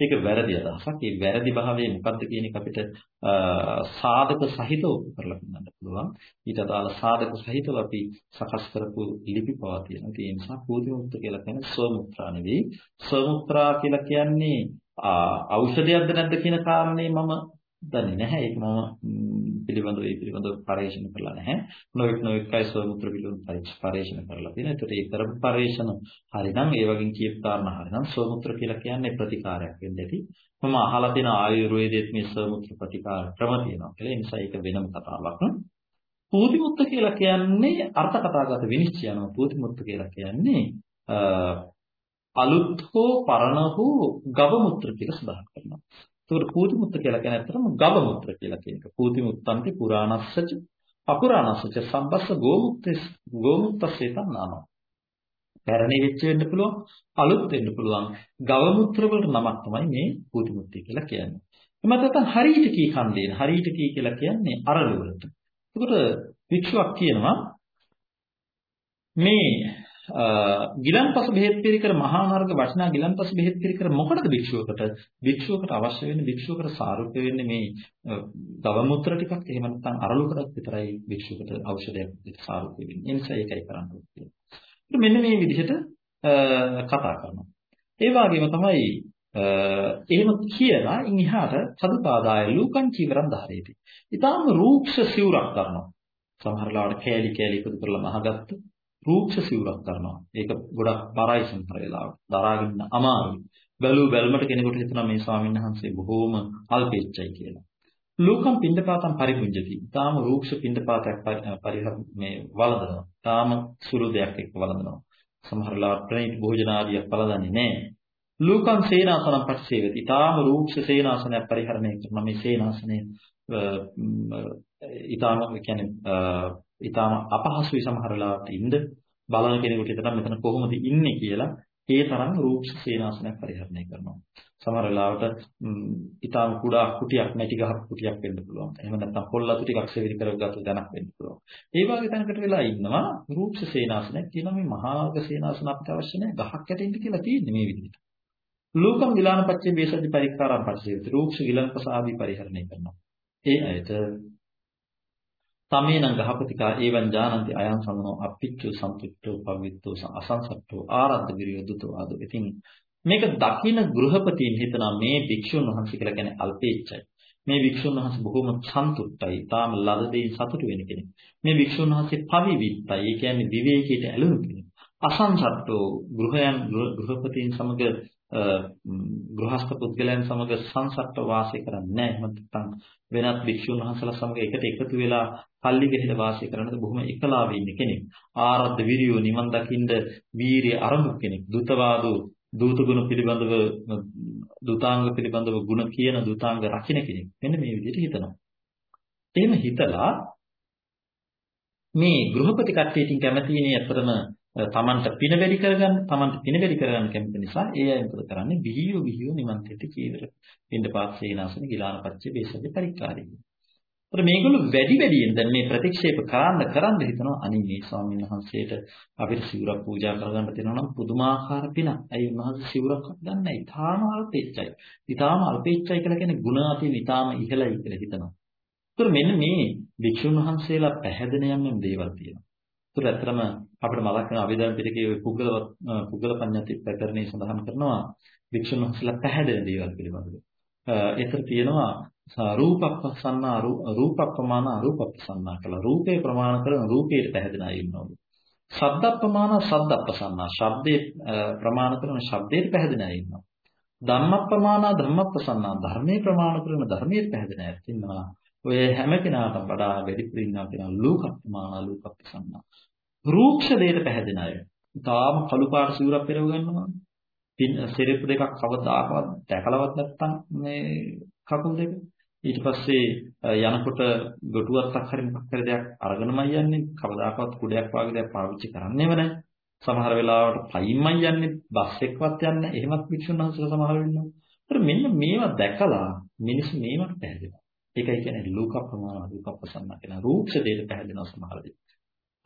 ඒක වැරදි අදහසක්. ඒ වැරදි භාවය මොකද්ද කියන එක අපිට සාධක සහිතව කරලා පෙන්නන්න පුළුවන්. ඊට අදාළ සාධක සහිතව අපි සකස් කරපු ලිපි පවා තියෙනවා. ඒ නිසා පූතිමුත්ත කියලා කියන්නේ ස්වමුත්‍රා නෙවෙයි. ස්වමුත්‍රා කියලා කියන්නේ ඖෂධයක්ද නැද්ද කියන කාරණේ මම දන්නේ නැහැ. ඒක මම පිළිබඳව ඒ පිළිබඳව පරීක්ෂණ කරලා නැහැ. නොඑක් නොඑක් අය සෝමුත්‍ර පිළිබඳව පරීක්ෂණ කරලා තියෙනවා. ඒකට ඒ කරපු පරීක්ෂණ හරිනම් ඒ වගේ කියපු කාරණා හරිනම් සෝමුත්‍ර කියලා කියන්නේ ප්‍රතිකාරයක් වෙන්න ඇති. මම අහලා තියෙන ආයුර්වේදයේත් මේ සෝමුත්‍ර ප්‍රතිකාර ක්‍රම තියෙනවා කියලා. ඒ නිසා ඒක වෙනම කතාවක්. පූතිමුත්ත කියලා කියන්නේ අර්ථ කතාගත විනිශ්චය යනවා. පූතිමුත්ත කියලා කියන්නේ අලුත් හෝ පරණ හෝ ගව මුත්‍ර කියලා සඳහන් කරනවා. ඒකට පූතිමුත්ත කියලා කියන ඇත්තටම ගව මුත්‍ර කියලා කියන එක. පූතිමුත්තන්ති පුරාණස්සච අපුරාණසච සම්බස්ස ගෝමුක්තස් ගෝමුක්තස්සේ තන්නානවා. පැරණි වෙච්ච වෙන්න පුළුවන් අලුත් වෙන්න පුළුවන් ගව මුත්‍ර වලට නමක් තමයි මේ පූති මුත්‍ති කියලා කියන්නේ. එමත් නැත්නම් හරීට කී කන්දේන හරීට කී කියලා කියන්නේ අරලු වලට. එතකොට වික්ෂුවක් කියනවා මේ ගිලන්පස බෙහෙත් පිළිකර මහා මාර්ග වටිනා ගිලන්පස බෙහෙත් පිළිකර මොකටද භික්ෂුවකට? භික්ෂුවකට අවශ්‍ය වෙන්නේ භික්ෂුවකට සාරුප්‍ය වෙන්නේ මේ ගව මුත්‍ර ටිකක්? එහෙම නැත්නම් අරලුකටත් විතරයි භික්ෂුවකට ඖෂධයක් විදිහට සාරුප්‍ය වෙන්නේ. ඒ නිසා ඒකයි කරන්න ඕනේ. මෙන්න මේ විදිහට කතා කරනවා. ඒ වගේම තමයි එහෙම කියලා ඉන් එහාට සදුපාදාය ලූකං චීවරන් ධාරේති. ඊටාම රූක්ෂ සිවුරක් කරනවා. සමහර ලාවට කෑලි කෑලි එකතු කරලා මහගත්ත. රූක්ෂ සිවුරක් කරනවා. ඒක ගොඩක් බරයි සමහර වෙලාවට. දරාගෙන අමාරුයි. බැලූ බැලමට කෙනෙකුට හිතනවා මේ ස්වාමීන් වහන්සේ බොහෝම අල්පෙච්චයි කියලා. ලෝකම් පින්ඩපාතම් පරිපුංජති. තාම රූක්ෂ පින්ඩපාතයක් පරිහර මේ වළඳනවා. තාම සුළු දෙයක් එක්ක වළඳනවා. සමහර ලාවට ප්‍රණීත භෝජන ආදියක් පළදන්නේ නැහැ. ලෝකම් සේනාසනම් පටිසේවති. තාම රූක්ෂ සේනාසනයක් පරිහරණය කරන මේ සේනාසනය ඊටාම කියන්නේ ඊටාම අපහසුයි සමහර වෙලාවට ඉන්න බලන කෙනෙකුට හිතන මෙතන කොහොමද ඉන්නේ කියලා ඒ තරම් රූක්ෂ සේනාසනයක් පරිහරණය කරනවා. සමහර වෙලාවට ඊටාම කුඩා කුටියක් නැටි ගහක් කුටියක් වෙන්න පුළුවන්. එහෙම නැත්නම් පොල්ලතු ටිකක් සෙවිලි කරගත්තු දැනක් වෙන්න පුළුවන්. ඒ වගේ තැනකට වෙලා ඉන්නවා රූක්ෂ සේනාසනයක් කියනවා මේ මහාග සේනාසන අපිට අවශ්‍ය නැහැ ගහක් යට ඉන්න කියලා තියෙන්නේ මේ විදිහට. ලෝකම් විලානපච්චේ වේසජ්ජ පරික්කාරම් පරිසේවිත රූක්ෂ විලංකසාදී පරිහරණය කරනවා. ඒ අයට තමේනං ගහපතිකා ඒවං ජානන්ති අයං සමනෝ අපිච්චු සම්පිච්චෝ පවිත්තෝ අසංසට්ඨෝ ආරද්ධ විරියොදුතෝ ආදෝ. ඉතින් මේක දකින ගෘහපතීන් හිතනවා මේ භික්ෂුන් වහන්සේ කියලා කියන්නේ අල්පේච්ඡයි. මේ භික්ෂුන් වහන්සේ බොහොම සන්තුෂ්ටයි තාම ලද දෙයින් සතුටු වෙන කෙනෙක්. මේ භික්ෂුන් වහන්සේ පවිවිත්තයි. ඒ කියන්නේ විවේකයට ඇලුණු කෙනෙක්. අසංසට්ඨෝ ගෘහයන් ගෘහපතීන් සමග ගෘහස්ත පුද්ගලයන් සමග සංසට්ට වාසය කරන්නේ නැහැ. නැත්නම් වෙනත් භික්ෂුන් වහන්සේලා සමග එකට එකතු වෙලා පල්ලි ගෙහෙල වාසය කරනද බොහොම එකලාවේ ඉන්න කෙනෙක්. ආරද්ධ විරියෝ නිවන් දකින්ද වීරිය අරමුණු කෙනෙක්. දුතවාදෝ දූත ගුණ පිළිබඳව දුතාංග පිළිබඳව ගුණ කියන දුතාංග රකින්න කෙනෙක්. මෙන්න මේ විදිහට හිතනවා. එහෙම හිතලා මේ ගෘහපති කට්ටියකින් කැමතිනේ අතරම තමන්ට පින වැඩි කරගන්න තමන්ට පින වැඩි කරගන්න කැමති නිසා ඒ අය මොකද කරන්නේ බිහියෝ බිහියෝ නිමන්ත්‍රිත කීවර පින්දපාත සේනාසන ගිලානපච්චේ බේසජ පරික්කාරී. ඒතර මේගොල්ලෝ වැඩි වැඩියෙන් දැන් මේ ප්‍රතික්ෂේප කරන්න කරන්න හිතනවා අනේ මේ ස්වාමීන් වහන්සේට අපිට සිවුරක් පූජා කරගන්න තියෙනවා නම් පුදුමාකාර පිනක්. ඇයි උන්වහන්සේ සිවුරක් ගන්නෑ? ඊටාම අල්පෙච්චයි. ඊටාම අල්පෙච්චයි කියලා කියන්නේ ගුණ අතින් ඊටාම ඉහළයි කියලා හිතනවා. ඒතර මෙන්න මේ වික්ෂුන් වහන්සේලා පැහැදෙන යම් දේවල් තියෙනවා. ඒතර ඇත්තටම අපිට මතක් වෙන අවිධර්ම පිටකයේ ওই පුද්ගල පුද්ගල පඤ්ඤාති ප්‍රකරණේ සඳහන් කරනවා වික්ෂුන් වහන්සේලා පැහැදෙන දේවල් පිළිබඳව. ඒතර තියෙනවා රූපප්පසන්නා රූපප්පමාන අරූපප්පසන්නා කියලා. රූපේ ප්‍රමාණ කරන රූපයට පැහැදෙන අය ඉන්නවලු. ශබ්දප්පමාන ශබ්දප්පසන්නා. ශබ්දේ ප්‍රමාණ කරන ශබ්දයට පැහැදෙන අය ඉන්නවා. ධම්මප්පමාන ධම්මප්පසන්නා. ධර්මයේ ප්‍රමාණ කරන ධර්මයට පැහැදෙන අය ඉන්නවා. ඔය හැම කෙනාටම වඩා වැඩිපුර ඉන්නවා කියන ලෝකප්පමාන ලෝකප්පසන්නා. රූක්ෂ දෙයට පැහැදෙන අය. තාම කළු පාට සිවුරක් පෙරව ගන්නවා. පින් සිරෙප්පු දෙකක් කවදාකවත් දැකලවත් නැත්තම් මේ කකුල් දෙක. ඊට පස්සේ යනකොට ගොටුවත්තක් හරි මොකක් හරි දෙයක් අරගෙනමයි යන්නේ. කවදාකවත් කුඩයක් වගේ දෙයක් පාවිච්චි කරන්නේම නැහැ. සමහර වෙලාවට පයින්මයි යන්නේ. බස් එක්කවත් යන්නේ. එහෙමත් වික්ෂුන් වහන්සේලා සමහර වෙන්නවා. ඒත් මෙන්න මේවා දැකලා මිනිස්සු මේවට පැහැදෙනවා. ඒකයි කියන්නේ ලෝක ප්‍රමාණ රූප ප්‍රසන්න කියන රූක්ෂ දෙයට පැහැදෙනවා සමහර දෙයක්.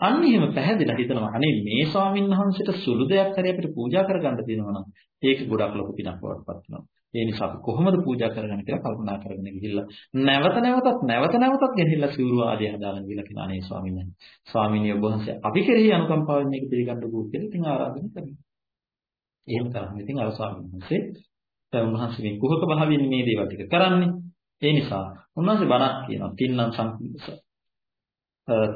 අන්න එහෙම පැහැදිලා හිතනවා අනේ මේ ස්වාමීන් වහන්සේට සුළු දෙයක් හරි අපිට පූජා කරගන්න තියෙනවා නම් ඒක ගොඩක් ලොකු පිනක් වඩපත් වෙනවා. ඒ නිසා අපි කොහොමද පූජා කරගන්නේ කියලා කල්පනා කරගෙන ගිහිල්ලා නැවත නැවතත් නැවත නැවතත් ගෙනහිල්ලා සිවුරු ආදී හදාගෙන ගිහිල්ලා කියන අනේ ස්වාමීන් වහන්සේ ස්වාමීනිය ඔබ වහන්සේ අපි කෙරෙහි අනුකම්පාවෙන් මේක පිළිගන්නකෝ කියලා ඉතින් ආරාධනා කරනවා. එහෙම කරාම ඉතින් අර ස්වාමීන් වහන්සේ දැන් උන්වහන්සේ මේ කුහක භාවයෙන් මේ දේවල් ටික කරන්නේ. ඒ නිසා උන්වහන්සේ බණක් කියනවා තින්නම් සංකීස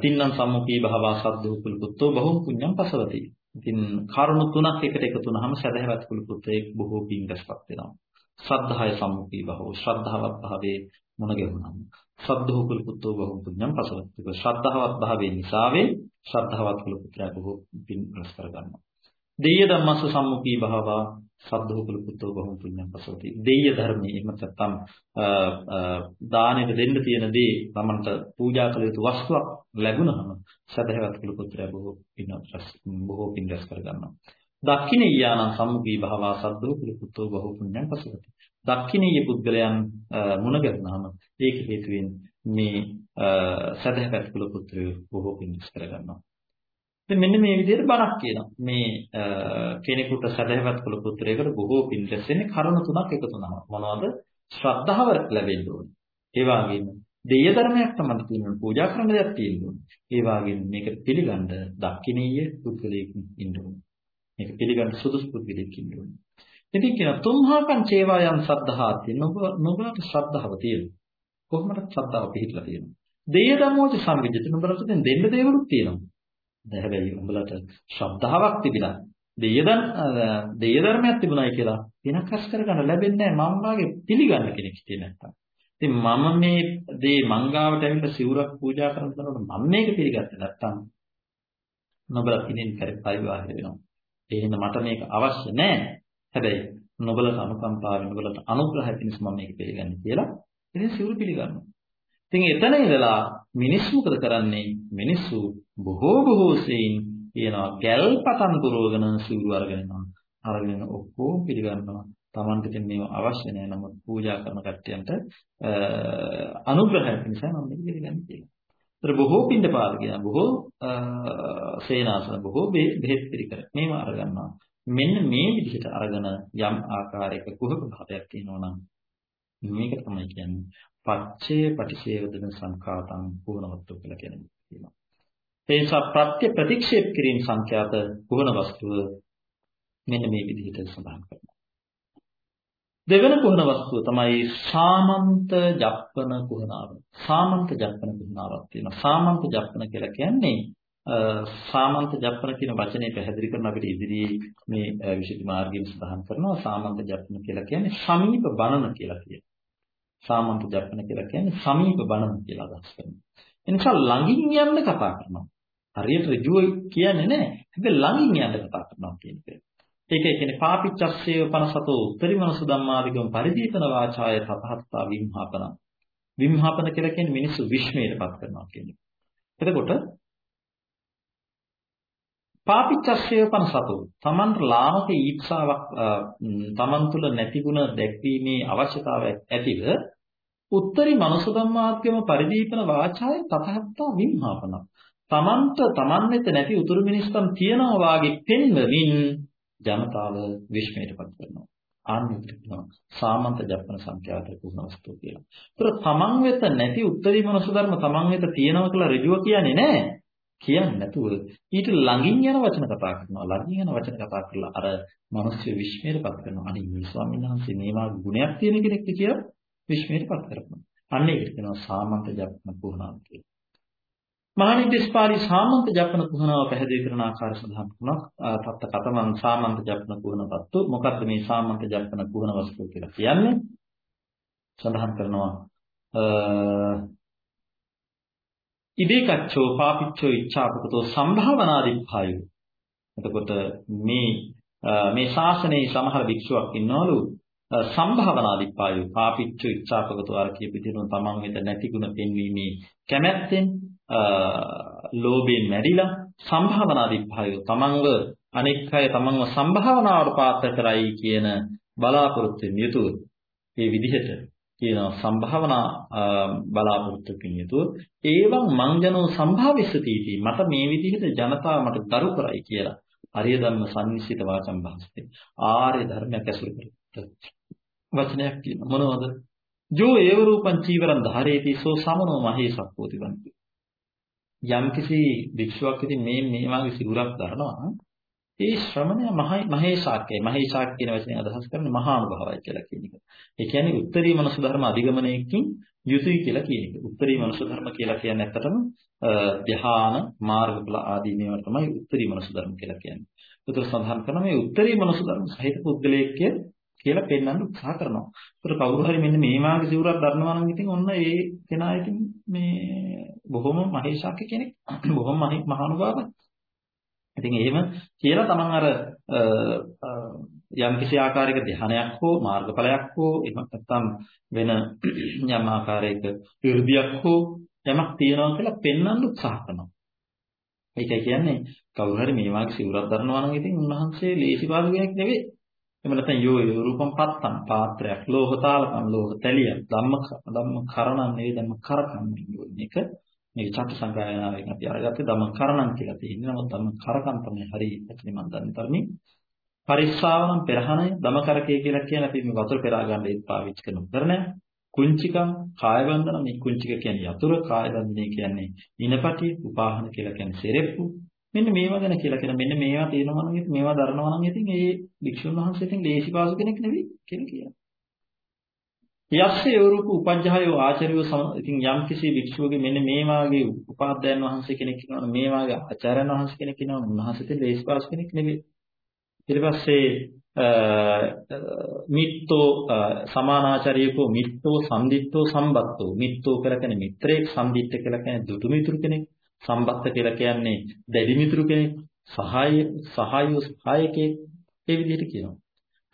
තින්නම් සම්මුඛී භාවා සද්දෝ කුලපුත්තෝ බහුම් පුඤ්ඤම් පසවති. ඉතින් කරුණු තුනක් එකට එකතු වුනහම සදහැවත් කුලපුත්තෙක් බොහෝ පිංගස්පත් වෙනවා. ශ්‍රද්ධාය සම්මුඛී බහෝ ශ්‍රද්ධාවත් භාවයේ මුණ ගැහුනම. සද්දෝ කුලපුත්තෝ බහුම් පුඤ්ඤම් පසවති. ශ්‍රද්ධාවත් භාවයේ නිසාවේ ශ්‍රද්ධාවත් කුලපුත්‍රයා බොහෝ පින් රැස් කර ගන්නවා. දෙය ධම්මස්ස සම්මුඛී භාවා සබ්බෝපල පුතෝ බහුම් පුඤ්ඤම් පසෝති. දෙය ධර්මයේ එහෙම නැත්නම් දානෙට දෙන්න තියෙන දේ තමන්ට පූජා කළ යුතු වස්තුවක් ලැබුණාම සදහවත් කුල පුත්‍රයා බොහෝ පින් බොහෝ පින් රැස් කරගන්නවා. දක්ඛිනීයානම් සම්මුඛී භාවා සබ්බෝපල පුතෝ බහුම් පුඤ්ඤම් පසෝති. දක්ඛිනීය පුද්ගලයන් මුණ ගැහුනහම ඒක හේතුවෙන් මේ සදහවත් කුල පුත්‍රයෝ බොහෝ පින් රැස් කරගන්නවා. ඉතින් මෙන්න මේ විදිහට බණක් කියනවා. මේ කෙනෙකුට සදහවත් කුල පුත්‍රයෙකුට බොහෝ පින් රැස්ෙන්නේ කරුණු තුනක් එකතු වෙනවා. මොනවද? ශ්‍රද්ධාව ලැබෙන්න ඕනේ. ඒ වගේම දෙය ධර්මයක් තමයි තියෙනවා. පූජා කරන දෙයක් තියෙනවා. ඒ වගේම මේක පිළිගන්න දක්ෂිනීය පුද්ගලයෙක් ඉන්න ඕනේ. මේක පිළිගන්න සුදුසු පුද්ගලයෙක් ඉන්න ඕනේ. ඉතින් කියන තුම්හාකං චේවායන් සද්ධාති නුඹ නුඹට ශ්‍රද්ධාව තියෙනවා. කොහොමද ශ්‍රද්ධාව පිළිట్లా තියෙනවා? දෙය ධම්මෝච සම්විජිත නුඹට දෙන්න දේවලුත් තියෙනවා. හැබැයි උඹලට ශ්‍රද්ධාවක් තිබිලා දෙයදන් දෙය ධර්මයක් තිබුණයි කියලා වෙනස් කස් කරගන්න ලැබෙන්නේ නැහැ මම වාගේ පිළිගන්න කෙනෙක් හිටියේ නැත්තම්. ඉතින් මම මේ දේ මංගාවට ඇවිල්ලා සිවුරක් පූජා කරනකොට මම මේක පිළිගත්තේ නැත්තම් නොබල පිනින් කරේ පරිවාහය වෙනවා. ඒ හින්දා මට මේක අවශ්‍ය නැහැ. හැබැයි නොබලට අනුකම්පාවෙන් නොබලට අනුග්‍රහය පිණිස මම මේක පිළිගන්නේ කියලා ඉතින් සිවුරු පිළිගන්නවා. ඉතින් එතන ඉඳලා මිනිස්සු මොකද කරන්නේ? මිනිස්සු බොහෝ බොහෝ සෙයින් කියනවා ගැල් පතන් පුරවගෙන සිවුරු අරගෙන යනවා. අරගෙන ඔක්කොම පිළිගන්නවා. Tamanට ඉතින් මේව අවශ්‍ය නැහැ. නමුත් පූජා කරන කට්ටියන්ට අනුග්‍රහයක් නිසා මම මේක පිළිගන්නේ කියලා. ඒතර බොහෝ පින්ඩ පාල කියන බොහෝ සේනාසන බොහෝ බෙහෙත් පිළිකර මේව අරගන්නවා. මෙන්න මේ විදිහට අරගෙන යම් ආකාරයක කුහක භාවයක් තියෙනවා නම් මේක තමයි කියන්නේ පච්චේ පටිසේවදන සංඛාතං පුහනවත්තු කියලා කියනවා. ඒ නිසා ප්‍රත්‍ය ප්‍රතික්ෂේප කිරීම සංඛ්‍යාත පුහන වස්තුව මෙන්න මේ විදිහට සඳහන් කරනවා. දෙවන පුහන වස්තුව තමයි සාමන්ත ජප්පන පුහනාව. සාමන්ත ජප්පන පුහනාවක් තියෙනවා. සාමන්ත ජප්පන කියලා කියන්නේ සාමන්ත ජප්පන කියන වචනේ පැහැදිලි කරන අපිට ඉදිරියේ මේ විශේෂ මාර්ගයෙන් සඳහන් කරනවා සාමන්ත ජප්පන කියලා කියන්නේ සමීප බණන කියලා කියනවා. සාමන්ත ජප්පන කියලා කියන්නේ සමීප බණන කියලා අදහස් කරනවා. එනිසා ළඟින් යන්න කතා කරනවා. හරියට ඍජුව කියන්නේ නැහැ. හැබැයි ළඟින් යන්න කතා කරනවා කියන එක. ඒක කියන්නේ පාපිච්චස්සේව 57 උත්තරිමනස ධම්මාදිගම පරිදීපන වාචාය තපහත්තා විම්හාපන. විම්හාපන කියලා කියන්නේ මිනිස්සු විශ්මයටපත් කරනවා කියන එක. එතකොට පාපිච්චස්සේව 57 තමන් ලාමක ඊර්ෂාවක් තමන් තුළ නැතිගුණ දැක්වීමේ අවශ්‍යතාවයක් ඇතිව උත්තරී මනස ධම්මාත්‍යම පරිදීපන වාචාය තතහත්තා විම්හාපන. තමන්ට තමන් වෙත නැති උතුරු මිනිස්සුන් තියනවා වාගේ පෙන්වමින් ජනතාව විශ්මයටපත් කරනවා. ආන්විත කියනවා සාමන්ත ජප්පන සංඛ්‍යාත කුණ වස්තු කියලා. ඒතර තමන් වෙත නැති උත්තරී මනස ධර්ම තමන් වෙත තියෙනවා කියලා ඍජුව කියන්නේ නැහැ. කියන්නේ නැතුව ඊට ළඟින් යන වචන කතා කරනවා. ළඟින් යන වචන කතා කරලා අර මිනිස්සු විශ්මයටපත් කරනවා. අනේ මේ ස්වාමීන් වහන්සේ මේවා ගුණයක් තියෙන කෙනෙක්ද කියලා විශ්මයටපත් කරනවා. අන්න ඒකට කියනවා සාමන්ත ජප්පන කුණාව කියලා. මහානිද්දේශපාලි සාමන්ත ජප්පන කුහනාව පැහැදිලි කරන ආකාර සඳහන් වුණා. තත්ත කතමන් සාමන්ත ජප්පන කුහනපත්තු මොකද්ද මේ සාමන්ත ජප්පන කුහන වස්තුව කියලා කියන්නේ? සඳහන් කරනවා ඉදේකච්චෝ පාපිච්චෝ ඉච්ඡාපකතෝ සම්භාවනාදිප්පායු. එතකොට මේ මේ ශාසනයේ සමහර භික්ෂුවක් ඉන්නවලු සම්භාවනාදිප්පායු පාපිච්චෝ ඉච්ඡාපකතෝ අර කියපු විදිහට තමන් වෙත නැති ගුණ පෙන්වීමේ කැමැත්තෙන් ලෝභයෙන් මැරිලා සම්භාවනාදිප්පායු තමන්ව අනෙක් අය තමන්ව සම්භාවනාවට පාත්‍ර කරයි කියන බලාපොරොත්තුෙන් යුතුව මේ විදිහට කියනවා සම්භාවනා බලාපොරොත්තුකින් යුතුව ඒවං මංජනෝ සම්භාවිස්සතිටි මට මේ විදිහට ජනතාව මට දරු කරයි කියලා අරිය ධර්ම සම්නිසිත වාචම් භාස්තේ. ආර්ය ධර්මයක් ඇසුරු කර වචනයක් කියන මොනවද? ජෝ ඒව රූපං චීවරං ධාරේති සෝ සමනෝ මහේසක්කෝති වන්ති යම්කිසි භික්ෂුවක් ඉතින් මේ මේ වගේ සිවුරක් දරනවා ඒ ශ්‍රමණය මහේශාක්‍යයි. මහේශාක් කියන වචනේ අදහස් කරන්නේ මහා අනුභවයි කියලා කියන එක. ඒ කියන්නේ උත්තරී මනස ධර්ම අධිගමනයකින් යුතුයි කියලා කියන එක. උත්තරී මනස ධර්ම කියලා කියන්නේ ඇත්තටම ධ්‍යාන මාර්ගඵල ආදී මේවා තමයි උත්තරී මනස ධර්ම කියලා කියන්නේ. උතර සඳහන් කරන මේ උත්තරී මනස ධර්ම සහිත පුද්ගලයෙක් කියලා පෙන්වන්න උත්සාහ කරනවා. උතර කවුරු හරි මෙන්න මේ මාගේ සිවුරක් දරනවා නම් ඉතින් ඔන්න ඒ කෙනා ඉතින් මේ බොහොම මහේශාක්‍ය කෙනෙක්. බොහොම මහානුභාවයි. ඉතින් එහෙම කියලා තමන් අර යම් කිසි ආකාරයක ධ්‍යානයක් හෝ මාර්ගඵලයක් හෝ එහෙම නැත්නම් වෙන යම් ආකාරයක 이르දියක් හෝ යමක් තියනවා කියලා පෙන්වන්න උත්සාහ කරනවා. ඒකයි කියන්නේ කවුරු හරි මේ වාගේ සිවුරක් දරනවා නම් ඉතින් උන්වහන්සේ ලේසි පාඩු කෙනෙක් නෙවෙයි. එහෙම නැත්නම් යෝ යෝ රූපම් පත්තම් පාත්‍රයක් ලෝහ තාලකම් ලෝහ තැලියක් ධම්ම ධම්ම කරණම් නෙවෙයි ධම්ම කරකම් මේක මේ චත්ත සංගායනාවෙන් අපි අරගත්තේ ධම්ම කරණම් කියලා තියෙනවා. නමුත් ධම්ම කරකම් තමයි හරි ඇත්තටම මම දන්නේ තරමින් පරිස්සාවනම් පෙරහණය දමකරකය කියලා කියන අපි මේ වතුර පෙරා ගන්න ඒත් පාවිච්චි කරන උපකරණය. කුංචිකම් කාය බන්ධන මේ කුංචික කියන්නේ යතුර කාය බන්ධනය කියන්නේ ඉනපටි උපාහන කියලා කියන්නේ සෙරෙප්පු මෙන්න මේවා ගැන කියලා කියන මෙන්න මේවා තියෙනවා නම් මේවා දරනවා නම් ඉතින් ඒ වික්ෂුන් වහන්සේ ඉතින් ලේසි පාසු කෙනෙක් නෙවෙයි කියලා කියනවා. යස්සේ යෝරූප උපජ්ජහයෝ ආචාර්යෝ ඉතින් යම් කිසි වික්ෂුවගේ මෙන්න මේ වාගේ උපාධ්‍යයන් වහන්සේ කෙනෙක් ඉන්නවනේ මේ වාගේ ආචාර්යයන් වහන්සේ කෙනෙක් ඉන්නවනේ උන්වහන්සේ ඉතින් ලේසි පාසු කෙනෙක් නෙවෙයි. ඊට පස්සේ මිත්තෝ සමානාචාරියකෝ මිත්තෝ සම්දිත්තෝ සම්බත්තෝ මිත්තෝ කියලා කියන්නේ මිත්‍රයෙක් සම්දිත්ත කියලා කියන්නේ දුටු මිතුරු කෙනෙක් සම්බත්ත කියලා කියන්නේ දැඩි මිතුරු කෙනෙක් සහාය සහායෝ සහායකෙක් ඒ විදිහට කියනවා.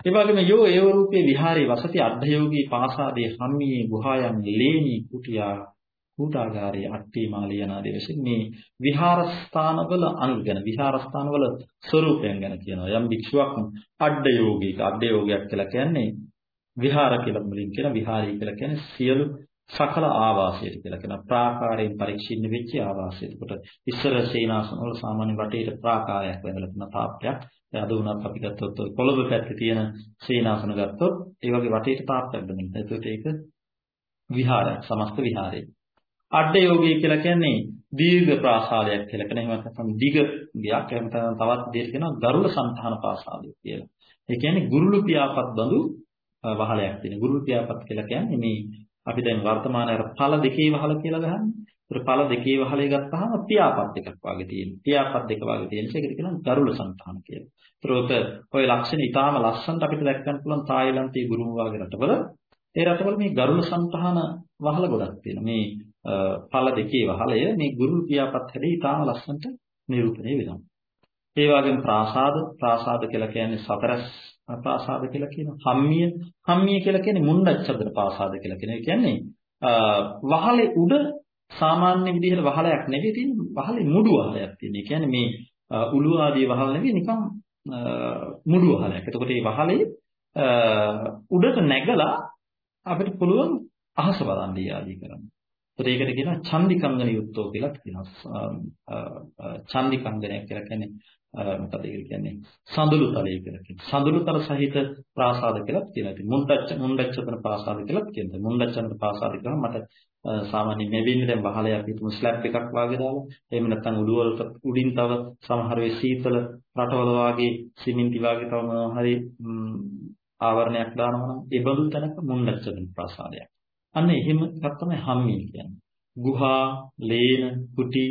ඒ වගේම යෝ ඒව රූපේ විහාරේ වසති අර්ධයෝගී පාසාදේ සම්මියේ ගුහායන් ලේනි කුටියා කූටාගාරයේ අට්ටිමාලිය යනාදී වශයෙන් මේ විහාරස්ථානවල අනුගන විහාරස්ථානවල ස්වરૂපයන් ගැන කියනවා. යම් භික්ෂුවක් අඩ්ඩ යෝගීක අඩ්ඩ යෝගයක් කියලා කියන්නේ විහාර කියලා මුලින් කියන විහාරී කියලා කියන්නේ සියලු සකල ආවාසයට කියලා කියන ප්‍රාකාරයෙන් පරික්ෂින්න වෙච්ච ආවාසයට. කොට ඉස්සර සේනාසන වල සාමාන්‍ය වටේට ප්‍රාකාරයක් වැදලා තියෙන තාප්පයක්. ඒ අද උනත් අපි ගත්තොත් කොළඹ පැත්තේ තියෙන සේනාසන ගත්තොත් ඒ වගේ වටේට තාප්පයක් දෙනවා. ඒකට ඒක විහාරයක්, සමස්ත විහාරයක්. අඩ යෝගී කියලා කියන්නේ දීර්ඝ ප්‍රාසාදයක් කියලා කියන එහෙම නැත්නම් දිග ගයක් එහෙම නැත්නම් තවත් දෙයක් කියනවා ගරුල సంతාන ප්‍රාසාදය කියලා. ඒ කියන්නේ ගුරුළු පියාපත් බඳු වහලයක් තියෙන. ගුරුළු පියාපත් කියලා කියන්නේ මේ අපි දැන් වර්තමාන අර ඵල දෙකේ වහල කියලා ගහන්නේ. ඒතර ඵල දෙකේ වහලේ ගත්තාම පියාපත් එකක් වගේ තියෙනවා. පියාපත් දෙක වගේ තියෙන නිසා ඒකට කියනවා ගරුල సంతාන කියලා. ඒතර ඔක ඔය ලක්ෂණ ඊටාම ලස්සනට අපිට දැක් ගන්න පුළුවන් තායිලන්තයේ ගුරුම වගේ රටවල. ඒ රටවල මේ ගරුල సంతාන වහල ගොඩක් තියෙනවා. මේ ඵල දෙකේ වහලය මේ ගුරු පියාපත් හැදී ඊටාම ලස්සනට නිරූපණය වෙනවා. ඒ වගේම ප්‍රාසාද ප්‍රාසාද කියලා කියන්නේ සතරස් ප්‍රාසාද කියලා කියනවා. හම්මිය හම්මිය කියලා කියන්නේ මුණ්ඩච්ඡදර ප්‍රාසාද කියලා කියන. ඒ කියන්නේ වහලේ උඩ සාමාන්‍ය විදිහට වහලයක් නෙවෙයි තියෙන්නේ වහලේ මුඩු වහලයක් තියෙන. ඒ කියන්නේ මේ උළු ආදී වහල නෙවෙයි නිකන් මුඩු වහලයක්. එතකොට මේ වහලේ උඩට නැගලා අපිට පුළුවන් අහස බලන් දී ආදී කරන්න. ඒකට කියනවා චන්දිකංගන යුක්තෝ කියලා කියනවා. චන්දිකංගනය කියලා කියන්නේ මොකද ඒක කියන්නේ සඳුළු තලය කියලා කියනවා. සඳුළු තල සහිත ප්‍රාසාද කියලා කියනවා. ඉතින් මුණ්ඩච්ච මුණ්ඩච්චතන ප්‍රාසාද කියලා කියනවා. මුණ්ඩච්චතන ප්‍රාසාද කියනවා මට සාමාන්‍ය මෙවින්න දැන් බහලේ අපි හිතමු ස්ලැබ් එකක් වාගේ දාලා එහෙම නැත්නම් උඩු වලට උඩින් තව සමහර වෙයි සීතල රටවල වාගේ සිමෙන්ති වාගේ තව මොනවා හරි ආවරණයක් දානවා නම් ඒ බඳු තැනක මුණ්ඩච්චතන ප්‍රාසාදයක්. අන්න එහෙම එකක් තමයි හම්මිය කියන්නේ. ගුහා, ලේන, කුටි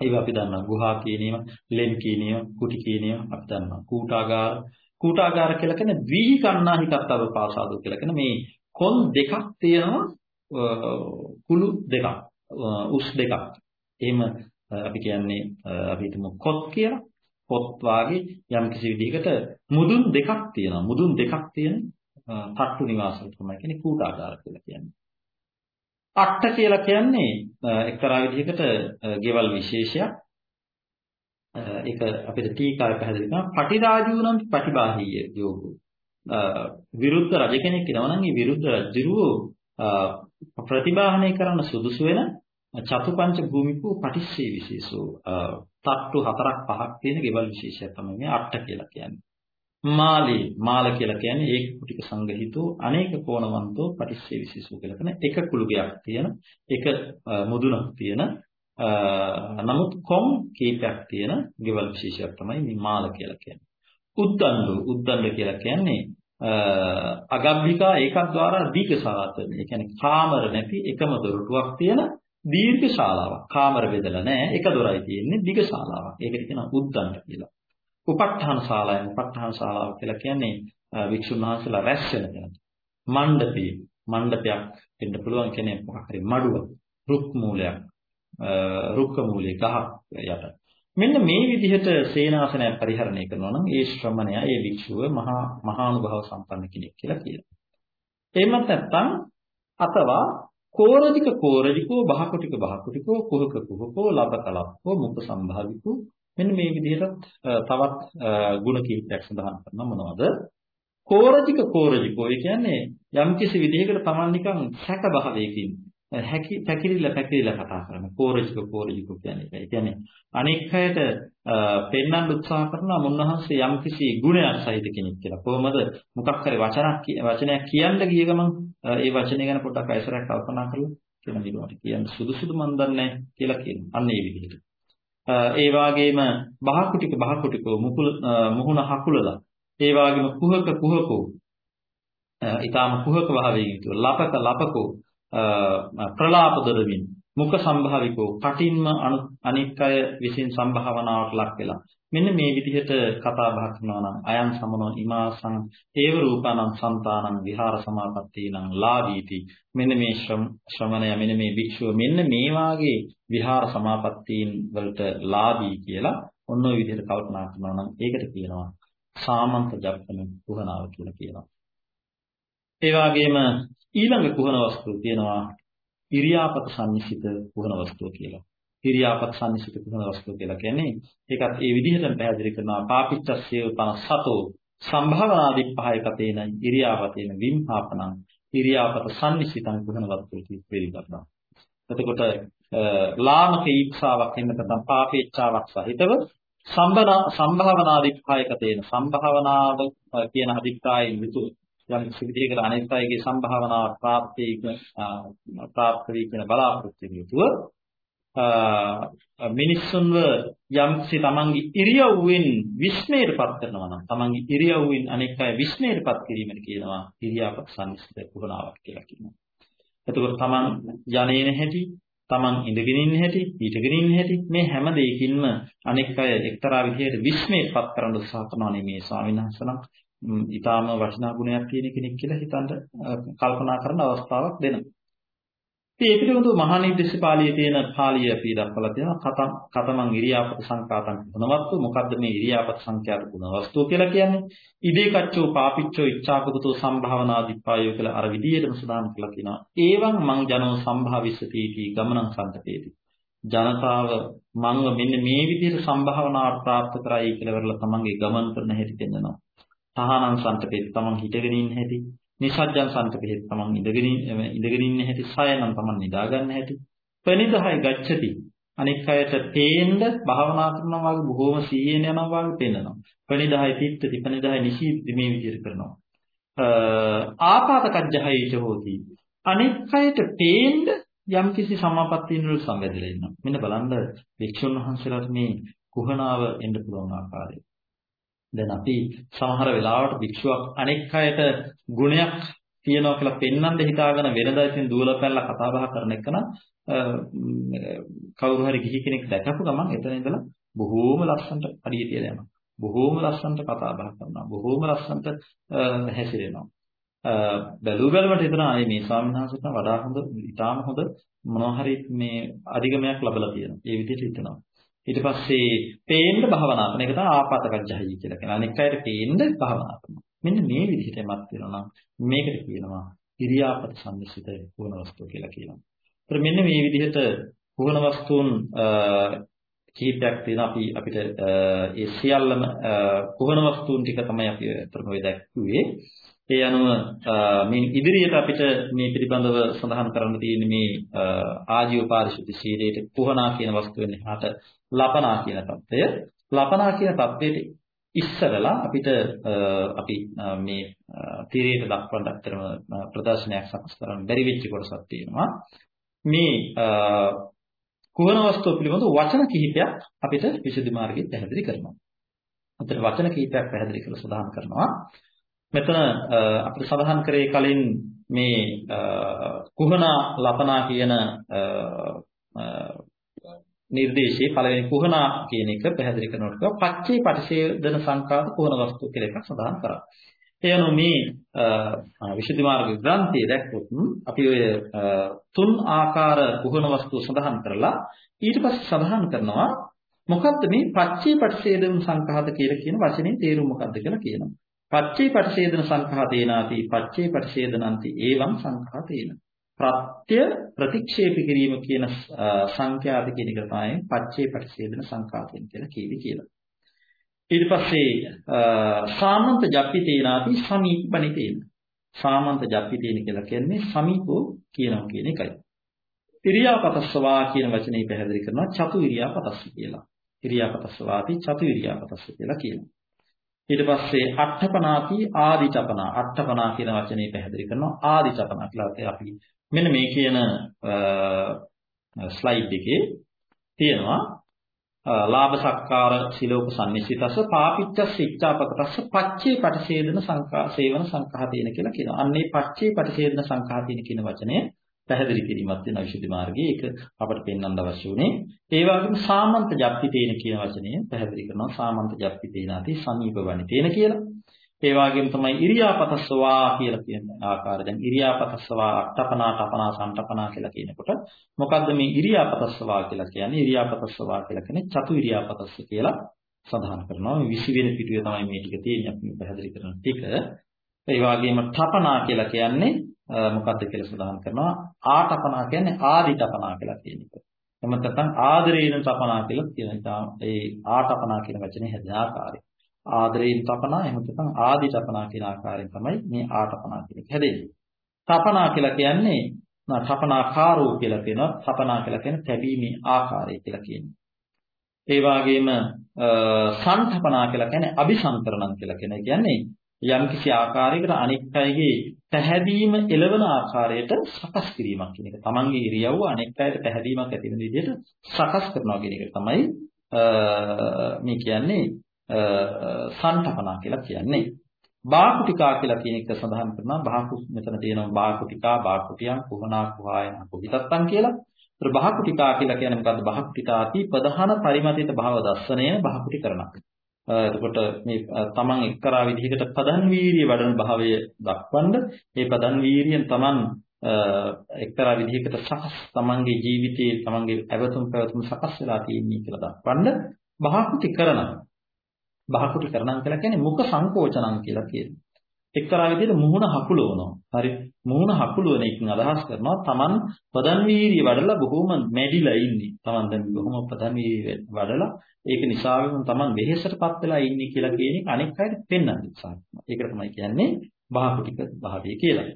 ඒවා අපි දන්නවා. ගුහා කියන ඒවා, ලෙන් කියන ඒවා, කුටි කියන ඒවා අපි දන්නවා. කූටාගාර, කූටාගාර කියලා කියන්නේ ද්වි කන්නාහිකත්තව පාසාදෝ කියලා කියන මේ කොන් දෙකක් තියෙනවා කුළු දෙකක්, උස් දෙකක්. එහෙම අපි කියන්නේ අපි හිතමු කොත් කියලා. පොත් වාගේ යම් කිසි විදිහකට මුදුන් දෙකක් තියෙනවා. මුදුන් දෙකක් තියෙන තට්ටු නිවාසය තමයි කියන්නේ කූටාගාර කියලා කියන්නේ. අට්ට කියලා කියන්නේ එක්තරා විදිහකට ගෙවල් විශේෂයක්. ඒක අපිට ටීකාවේ පැහැදිලි කරනවා පටිරාජූනම් පටිබාහීය යෝගෝ. විරුද්ධ රජ කෙනෙක් ඉනවා නම් ඒ විරුද්ධ රජුරෝ ප්‍රතිබාහනය කරන්න සුදුසු වෙන චතුපංච භූමිකෝ පටිච්චේ විශේෂෝ තට්ටු හතරක් පහක් තියෙන ගෙවල් විශේෂයක් තමයි මේ අට්ට කියලා කියන්නේ. මාලී මාල කියලා කියන්නේ ඒක කුටික සංගහිතෝ අනේක කෝණවන්තෝ පටිච්චේ විශේෂෝ කියලා කියන එක කුළුගයක් තියෙන එක මුදුනක් තියෙන නමුත් කොම් කීපයක් තියෙන ගෙවල් විශේෂයක් තමයි මේ මාල කියලා කියන්නේ. උද්දණ්ඩු උද්දණ්ඩ කියලා කියන්නේ අගබ්බිකා ඒකද්වාරා දීඝශාලාතන. ඒ කියන්නේ කාමර නැති එකම දොරටුවක් තියෙන දීර්ඝ ශාලාවක්. කාමර බෙදලා නැහැ. එක දොරයි තියෙන්නේ දීඝ ශාලාවක්. ඒකට කියනවා උද්දණ්ඩ කියලා. උප ဋ ාණ ශාලාවෙන් උප ဋ ාණ ශාලාව කියලා කියන්නේ වික්ෂුන් වහන්සේලා රැස් වෙන තැන. මණ්ඩපේ මණ්ඩපයක් වෙන්න පුළුවන් කියන්නේ මොකක් හරි මඩුව රුක් මූලයක් රුක්ක මූලයේ ගහක් යට. මෙන්න මේ විදිහට සේනාසනය පරිහරණය කරනවා නම් ඒ ශ්‍රමණය, ඒ භික්ෂුව මහා මහානුභව සම්පන්න කෙනෙක් කියලා කියනවා. එහෙමත් නැත්නම් අතවා කෝරජික කෝරජිකෝ බහකොටික බහකොටිකෝ කුහක කුහකෝ ලබකලප්පෝ මුඛ සම්භාවිකෝ මෙන්න මේ විදිහට තවත් ಗುಣ කීපයක් සඳහන් කරනවා මොනවද? කෝරජික කෝරජිකෝ ඒ කියන්නේ යම්කිසි විදිහකට Taman නිකන් සැක භාවයකින් හැකි පැකිලිලා පැකිලිලා කතා කරන කෝරජික කෝරජික කියන්නේ ඒ කියන්නේ අනෙක් අයට පෙන්වන්න උත්සාහ කරනවා මුන්නහන්සේ යම්කිසි ගුණයක් සහිත කෙනෙක් කියලා. කොහොමද මොකක් හරි වචනක් වචනයක් කියන්න ගිය ගමන් ඒ වචනේ ගැන පොඩ්ඩක් අයිසරක් කල්පනා කරලා කියන විදිහට කියන්න සුදුසුදු මන් දන්නේ කියලා කියනවා. අන්න ඒ විදිහට. ඒ වගේම බහකුටික බහකුටිකෝ මුකුල් මුහුණ හකුලලා ඒ වගේම කුහක කුහකෝ ඊටාම කුහක භාවයෙන් යුතුව ලපක ලපකෝ ප්‍රලාප දරමින් මුඛ සම්භාවිකෝ කටින්ම අනික් අය විසින් සම්භාවනාවට ලක් වෙලා. මෙන්න මේ විදිහට කතා බහ කරනවා නම් අයන් සමනෝ ඉමාසං ඒව රූපානම් సంతානං විහාර සමාපත්තීනම් ලාභීති. මෙන්න මේ ශ්‍රමණය මෙන්න මේ භික්ෂුව මෙන්න මේ වාගේ විහාර සමාපත්තීන් වලට ලාභී කියලා ඔන්න ඔය විදිහට කල්පනා කරනවා නම් ඒකට කියනවා සාමන්ත ජප්පන කුහනාව කියලා කියනවා. ඒ වගේම ඊළඟ කුහන වස්තුව තියෙනවා ඉරියාපත සංනිසිත කුහන වස්තුව කියලා. ඉරියාපත සංනිසිත කුහන වස්තුව කියලා කියන්නේ ඒකත් ඒ විදිහටම පැහැදිලි කරනවා පාපිච්චස්සේව 57 සම්භාවනාදී පහය කතේන ඉරියාපතේන විම්හාපනං ඉරියාපත සංනිසිතං කුහන වස්තුව පිළිගන්නවා. එතකොට ලාමක ඊක්ෂාවක් එහෙම නැත්නම් පාපේච්ඡාවක් සහිතව සම්භාවනාදී පහය කතේන සම්භාවනාව කියන අධිකායෙන් යුතුව යම් විදිහකට අනෙක් අයගේ සම්භාවනාව ප්‍රාප්තියක ප්‍රාප්ත වී කියන බලාපොරොත්තු යුතුව මිනිස්සුන්ව යම්සි තමන්ගේ ඉරියව්වෙන් විස්මයටපත් කරනවා නම් තමන්ගේ ඉරියව්වෙන් අනෙක් අය විස්මයටපත් කිරීමට කියනවා ඉරියාපත් සංසිත පුහුණාවක් කියලා කියනවා. එතකොට තමන් යන්නේ නැහැටි තමන් ඉඳගෙන ඉන්න හැටි, හිටගෙන ඉන්න හැටි මේ හැම දෙයකින්ම අනෙක් අය එක්තරා විදිහකට විස්මයටපත් කරන්න උත්සාහ කරනවා මේ ස්වාමීන් වහන්සේලා ඊටාම වටිනා ගුණයක් තියෙන කෙනෙක් කියලා හිතන්න කල්පනා කරන අවස්ථාවක් දෙනවා. ඉතින් ඒ පිළිබඳව මහා නිර්දේශ පාළියේ තියෙන පාළිය අපි දක්වලා තියෙනවා. කතම් කතමං ඉරියාපත සංකාතං ගුණවත්තු මොකද්ද මේ ඉරියාපත සංඛ්‍යාත ගුණවස්තුව කියලා කියන්නේ? ඉදේ කච්චෝ පාපිච්චෝ ඉච්ඡාපකතෝ සම්භාවනාදිපායෝ කියලා අර විදියටම සදාන් කළා කියනවා. ඒවං මං ජනෝ සම්භාවිස්සති ගමනං සම්තපේති ජනතාව මංව මෙන්න මේ විදිහට සම්භාවනාවට ප්‍රාප්ත කරයි කියලා වරලා තමන්ගේ ගමන් කරන හැටි දෙන්නවා තහනම් සන්තපෙත් තමන් හිටගෙන ඉන්න හැටි නිසජ්ජන් සන්තපෙත් තමන් ඉඳගෙන ඉඳගෙන ඉන්න හැටි සයනම් තමන් නිදා ගන්න හැටි. ප්‍රනිදහයි ගච්ඡති. අනෙක් අයට පේන්න භාවනා කරනවා වගේ බොහොම සීයෙන් යනවා වගේ පේනවා ප්‍රනිදහයි තිත්තති ප්‍රනිදහයි නිසීති මේ විදිහට කරනවා. ආපාතකජ්ජහයිච හෝති. අනෙක් අයට පේන්න යම්කිසි සමාපත්තියන් වල සම්බන්ධලා ඉන්නවා. මෙන්න බලන්න වික්ෂුන් වහන්සේලාට මේ කුහනාව එන්න පුළුවන් ආකාරය දැන් අපි සමහර වෙලාවට භික්ෂුවක් අනෙක් අයට ගුණයක් තියනවා කියලා පෙන්වන්න හිතාගෙන වෙනදා ඉතින් දූලා පැනලා කතා බහ කරන එක නම් කවුරු හරි ගිහි කෙනෙක් දැකපු ගමන් එතන ඉඳලා බොහෝම ලස්සනට අඩිය තියලා යනවා. බොහෝම ලස්සනට කතා බහ කරනවා. බොහෝම ලස්සනට හැසිරෙනවා. බැලු බැලමට හිතනවා මේ ස්වාමීන් වහන්සේට වඩා හොඳ, ඊටාම හොඳ මොනවා හරි මේ අධිගමයක් ලැබලා තියෙනවා. ඒ විදිහට හිතනවා. ඊට පස්සේ පේන්න භාවනා කරන එක තමයි ආපාතකජ්ජහයි කියලා කියනවා. අනෙක් අයට පේන්න භාවනා කරනවා. මෙන්න මේ විදිහටමත් වෙනවා නම් මේකට කියනවා ඉරියාපත සම්නිසිත පුහුණ වස්තුව කියලා කියනවා. ඒතර මෙන්න මේ විදිහට පුහුණ වස්තුන් කීපයක් තියෙන අපි අපිට ඒ සියල්ලම පුහුණ වස්තුන් ටික තමයි අපි අතරම ඔය දැක්කුවේ. ඒ අනුව මේ ඉදිරියට අපිට මේ පිළිබඳව සඳහන් කරන්න තියෙන්නේ මේ ආජීව පාරිශුද්ධ සීලයට කුහනා කියන වස්තුව වෙනහට ලපනා කියන தত্ত্বය ලපනා කියන தত্ত্বයට ඉස්සරලා අපිට අපි මේ තීරයට දක්වන්න අත්‍තරම ප්‍රදර්ශනයක් සකස් කරන්න බැරි වෙච්ච කොටසක් තියෙනවා මේ කුහන වස්තුව පිළිබඳව වචන කිහිපයක් අපිට විසුද්ධි මාර්ගයේ පැහැදිලි කරනවා. අතට වචන කිහිපයක් පැහැදිලි කරලා සඳහන් කරනවා. මෙතන අපිට සඳහන් කරේ කලින් මේ කුහනා ලපනා කියන නිර්දේශයේ පළවෙනි කුහනා කියන එක පැහැදිලි කරනකොට පච්චේ පටිසේදන සංකාත කුහන වස්තු කියලා එකක් සඳහන් කරා. ඒ අනුව මේ විශුද්ධි මාර්ග ග්‍රන්ථයේ දැක්කොත් අපි ඔය තුන් ආකාර කුහන වස්තු සඳහන් කරලා ඊට පස්සේ සඳහන් කරනවා මොකද්ද මේ පච්චේ පටිසේදන සංඛාත කියලා කියන වචනේ තේරුම මොකද්ද කියලා කියනවා. පච්චේ පටිසේදන සංඛාතේනාති පච්චේ පටිසේදනන්ති ඒවං සංඛාතේන. ප්‍රත්‍ය ප්‍රතික්ෂේප කිරීම කියන සංඛ්‍යාත කියන එක තමයි පච්චේ පටිසේදන සංඛාතෙන් කියලා කියවි කියලා. ඊට පස්සේ සාමන්ත ජප්පිතේනාති සමීපණිතේන. සාමන්ත ජප්පිතේන කියලා කියන්නේ සමීපෝ කියනවා කියන එකයි. ඉරියාපතස්සවා කියන වචනේ පැහැදිලි කරනවා චතු ඉරියාපතස්ස කියලා. ඉරියාපතස්සවාති චතු ඉරියාපතස්ස කියලා කියනවා. ඊට පස්සේ අට්ඨපනාති ආදිචපනා අට්ඨපනා කියන වචනේ පැහැදිලි කරනවා ආදිචපනා කියලා අපි මෙන්න මේ කියන ස්ලයිඩ් එකේ තියෙනවා ලාභ සක්කාර සිලෝක සම්නිසිතස පාපිච්ච ශික්ෂාපකටස්ස පච්චේ පටිසේදන සංකා සේවන සංඛාතේන කියලා කියනවා. අන්නේ පච්චේ පටිසේදන සංඛාතේන කියන වචනය පැහැදිලි කිරීමක් වෙන විශේෂ මාර්ගයේ ඒක අපට පෙන්වන්න අවශ්‍ය උනේ. ඒ වගේම සාමන්ත ජප්පිතේන කියන වචනය පැහැදිලි කරනවා සාමන්ත ජප්පිතේනාති සමීප වනිතේන කියලා. ඒ වගේම තමයි ඉරියාපතස්සවා කියලා කියන ආකාරය. දැන් ඉරියාපතස්සවා අට්ඨපනා තපනා සම්තපනා කියලා කියනකොට මොකද්ද මේ ඉරියාපතස්සවා කියලා කියන්නේ? ඉරියාපතස්සවා කියලා කියන්නේ චතු ඉරියාපතස්ස කියලා සඳහන් කරනවා. මේ 20 වෙනි පිටුවේ තමයි මේ ටික තියෙන්නේ අපි පැහැදිලි කරන ටික. ඒ වගේම තපනා කියලා කියන්නේ මොකද්ද කියලා සඳහන් කරනවා. ආතපනා කියන්නේ ආදි තපනා කියලා කියන එක. එහෙම නැත්නම් ආදරේන තපනා කියලා කියන ඒ ආතපනා කියන වචනේ හැදෙන ආකාරය. ආදරයෙන් තපනා එහෙම නැත්නම් ආදි තපනා කියන ආකාරයෙන් තමයි මේ ආතපනා කියන එක හැදෙන්නේ. තපනා කියලා කියන්නේ තපනාකාරෝ කියලා කියනවා. තපනා කියලා කියන්නේ තැබීමේ ආකාරය කියලා කියන්නේ. ඒ වගේම සන්තපනා කියලා කියන්නේ අபிසංකරණම් කියලා කියන. කියන්නේ යම්කිසි ආකාරයකට අනික් අයගේ පැහැදීම එළවන ආකාරයට සකස් කිරීමක් කියන එක. තමන්ගේ ඉරියව්ව අනික් අයට පැහැදීමක් ඇති වෙන විදිහට සකස් කරනවා කියන එක තමයි මේ කියන්නේ සන්තපනා කියලා කියන්නේ. බාකුටිකා කියලා කියන එක සඳහන් කරනවා බාකු මෙතන තියෙනවා බාකුටිකා බාකුටියන් කුහනා කුහායන කුහිතත්තන් කියලා. ඒතර බාකුටිකා කියලා කියන්නේ මොකද්ද? බාකුටිකාති ප්‍රධාන පරිමතිත භාව දර්ශනය බාකුටි කරනවා. එතකොට මේ තමන් එක්තරා විදිහකට පදන් වීරිය වඩන භාවය දක්වන්න ඒ පදන් වීරියෙන් තමන් එක්තරා විදිහකට සකස් තමන්ගේ ජීවිතයේ තමන්ගේ ඇවතුම් පැවතුම් සකස් වෙලා තියෙන්නේ කියලා දක්වන්න බහකුටි කරනවා. බහකුටි කරනවා කියලා කියන්නේ මුඛ සංකෝචනං කියලා කියනවා. එක්තරා විදිහට මුහුණ හකුලවනවා. හරි. මුහුණ හකුලවන එකකින් අදහස් කරනවා Taman ප්‍රධාන වීර්ය වඩලා බොහොම මැඩිලා ඉන්නේ. Taman දැන් බොහොම ප්‍රධාන වීර්ය වඩලා ඒක නිසාවෙන් Taman වෙහෙසටපත් වෙලා ඉන්නේ කියලා කියන එක අනෙක් අයට පෙන්වන්න උත්සාහ කරනවා. ඒක තමයි කියන්නේ බාහකුටික භාවය කියලා.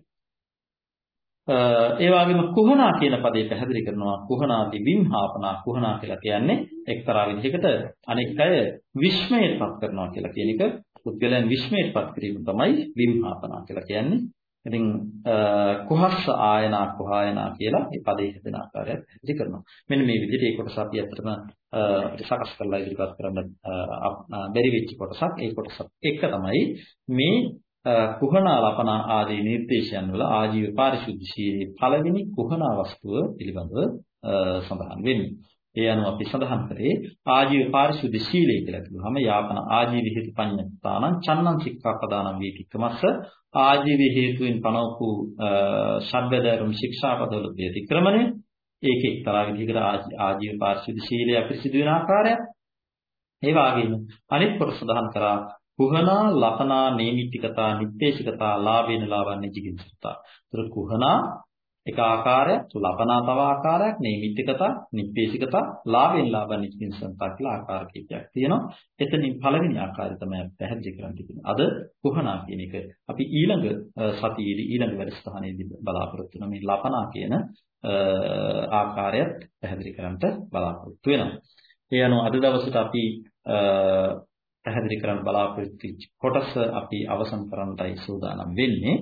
ඒ වගේම කුහනා කියන පදේ පැහැදිලි කරනවා කුහනාදී විම්හාපනා කුහනා කියලා කියන්නේ එක්තරා විදිහකට අනෙක් අය විශ්මයටපත් කරනවා කියලා කියන එක පුද්ගලයන් විශ්මයටපත් කිරීම තමයි විම්හාපනා කියලා කියන්නේ. ඉතින් කුහස්ස ආයනා කුහායනා කියලා මේ පදේ හදන ආකාරයක් ඉදි කරනවා. මෙන්න මේ විදිහට ඒ කොටස අපි අතරම සකස් කරලා ඉදිරිපත් කරන්න බැරි වෙච්ච කොටසක්. ඒ කොටසත් එක තමයි මේ කුහනා ලපනා ආදී නිර්දේශයන් වල ආජීව පාරිශුද්ධ ශීලයේ පළවෙනි කුහනා වස්තුව පිළිබඳව සඳහන් වෙන්නේ. ඒ අනුව අපි සඳහන් කරේ ආජීව පාරිශුද්ධ ශීලය කියලා කිව්වහම යාපන ආජීව හේතු පඤ්ඤත්තානං චන්නං සික්ඛාපදානං වීතික්කමස්ස ආජීව හේතුවෙන් පනවපු ශබ්දදරුම් ශික්ෂාපදවල ප්‍රතික්‍රමණය ඒක එක්තරා විදිහකට ආජීව පාරිශුද්ධ ශීලය අපිරිසිදු වෙන ආකාරයක් ඒ වගේම අනිත් කොට සඳහන් කරා කුහනා ලපනා නේමිතිකතා නිත්තේශිකතා ලාභේන ලාභන්නේ ජිකින්සතා. ඒතර කුහනා එක ආකාරයක්, ලපනා තව ආකාරයක්, නේමිත්තිකතා, නිප්පේසිකතා, ලාභෙන් ලාභ නිච්චින්සන්තා කියලා ආකාර කීපයක් තියෙනවා. එතනින් පළවෙනි ආකාරය තමයි පැහැදිලි කරන්න තියෙන්නේ. අද කුහනා කියන එක අපි ඊළඟ සතියේදී ඊළඟ වැඩසටහනේදී බලාපොරොත්තු වෙන මේ ලපනා කියන ආකාරයත් පැහැදිලි කරන්නට බලාපොරොත්තු වෙනවා. ඒ අනුව අද දවසට අපි පැහැදිලි කරන්න බලාපොරොත්තු කොටස අපි අවසන් කරන්නටයි සූදානම් වෙන්නේ.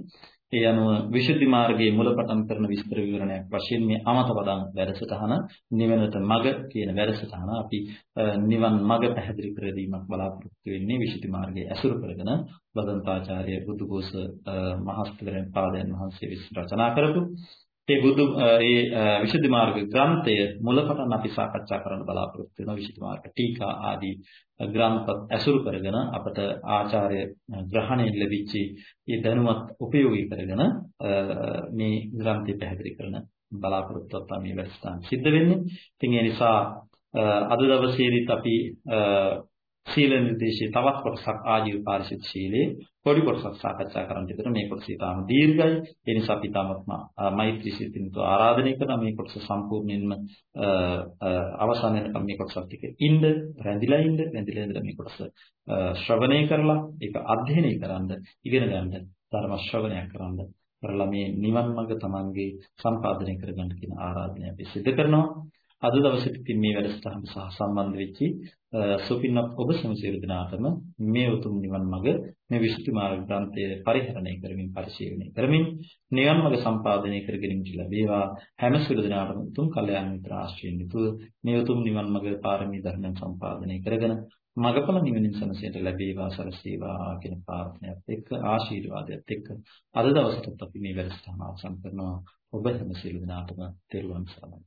ඒ අනුව විසුද්ධි මාර්ගයේ මුලපටන් කරන විස්තර විවරණයක් වශයෙන් මේ අමතපදං වැඩසටහන නිවනට මඟ කියන වැඩසටහන අපි නිවන් මඟ පැහැදිලි කර දීමක් බලාපොරොත්තු වෙන්නේ විසුද්ධි මාර්ගයේ ඇසුරු කරගෙන බදන්තාචාර්ය බුදුගෝස මහස්තවරයන් පාදයන් වහන්සේ විසින් රචනා කරපු ඒ බුදු ඒ විසුද්ධි මාර්ග ග්‍රන්ථය මුලපටන් අපි සාකච්ඡා කරන්න බලාපොරොත්තු වෙනවා විසුද්ධි මාර්ග ටීකා ආදී ග්‍රන්ථ ඇසුරු කරගෙන අපට ආචාර්ය ග්‍රහණයෙන් ලැබිච්ච ඒ දැනුමත් උපයෝගී කරගෙන මේ ග්‍රන්ථය පැහැදිලි කරන බලාපොරොත්තුවක් තමයි වැඩසටහන සිද්ධ වෙන්නේ. ඉතින් ඒ නිසා අද දවසේදීත් අපි සීල නිර්දේශයේ තවත් කොටසක් ආජීව පාරිශුද්ධ ශීලයේ පොඩි කොටසක් සාකච්ඡා කරන්න විතර මේ කොටස ඉතාම දීර්ඝයි. ඒ නිසා අපි තාමත්ම මෛත්‍රී සිතින්තු ආරාධනය කරන මේ කොටස සම්පූර්ණයෙන්ම අවසන් වෙනකම් මේ කොටසත් එක්ක ඉන්න, රැඳිලා ඉන්න, රැඳිලා ඉඳලා මේ කොටස ශ්‍රවණය කරලා ඒක අධ්‍යයනය කරන්න, ඉගෙන ගන්න, ධර්ම ශ්‍රවණයක් කරන්න කරලා මේ නිවන් මඟ තමන්ගේ සම්පාදනය කරගන්න කියන ආරාධනය අපි සිදු කරනවා. අද දවසේදී ඉතින් මේ වැඩසටහන සහ සම්බන්ධ වෙච්චි සුපින්වත් ඔබ සමසිරු දිනාටම මේ උතුම් නිවන් මඟ මේ විසුද්ධි මාර්ග ග්‍රන්ථය පරිහරණය කරමින් පරිශීලනය කරමින් නිවන් මඟ සම්පාදනය කර ගැනීමට ලැබේවා. හැම සිරු දිනාටම උතුම් කල්යාණ මිත්‍ර ආශ්‍රයෙන් යුතුව මේ උතුම් නිවන් මඟ පාරමී ධර්මයන් සම්පාදනය කරගෙන මගපල නිවනින් සනසයට ලැබේවා සරසේවා කියන ප්‍රාර්ථනාවත් එක්ක ආශිර්වාදයක් එක්ක අද දවසට අපි මේ වැඩසටහන අවසන් කරනවා. ඔබ හැම සියලු දෙනාටම තෙරුවන් සරණයි.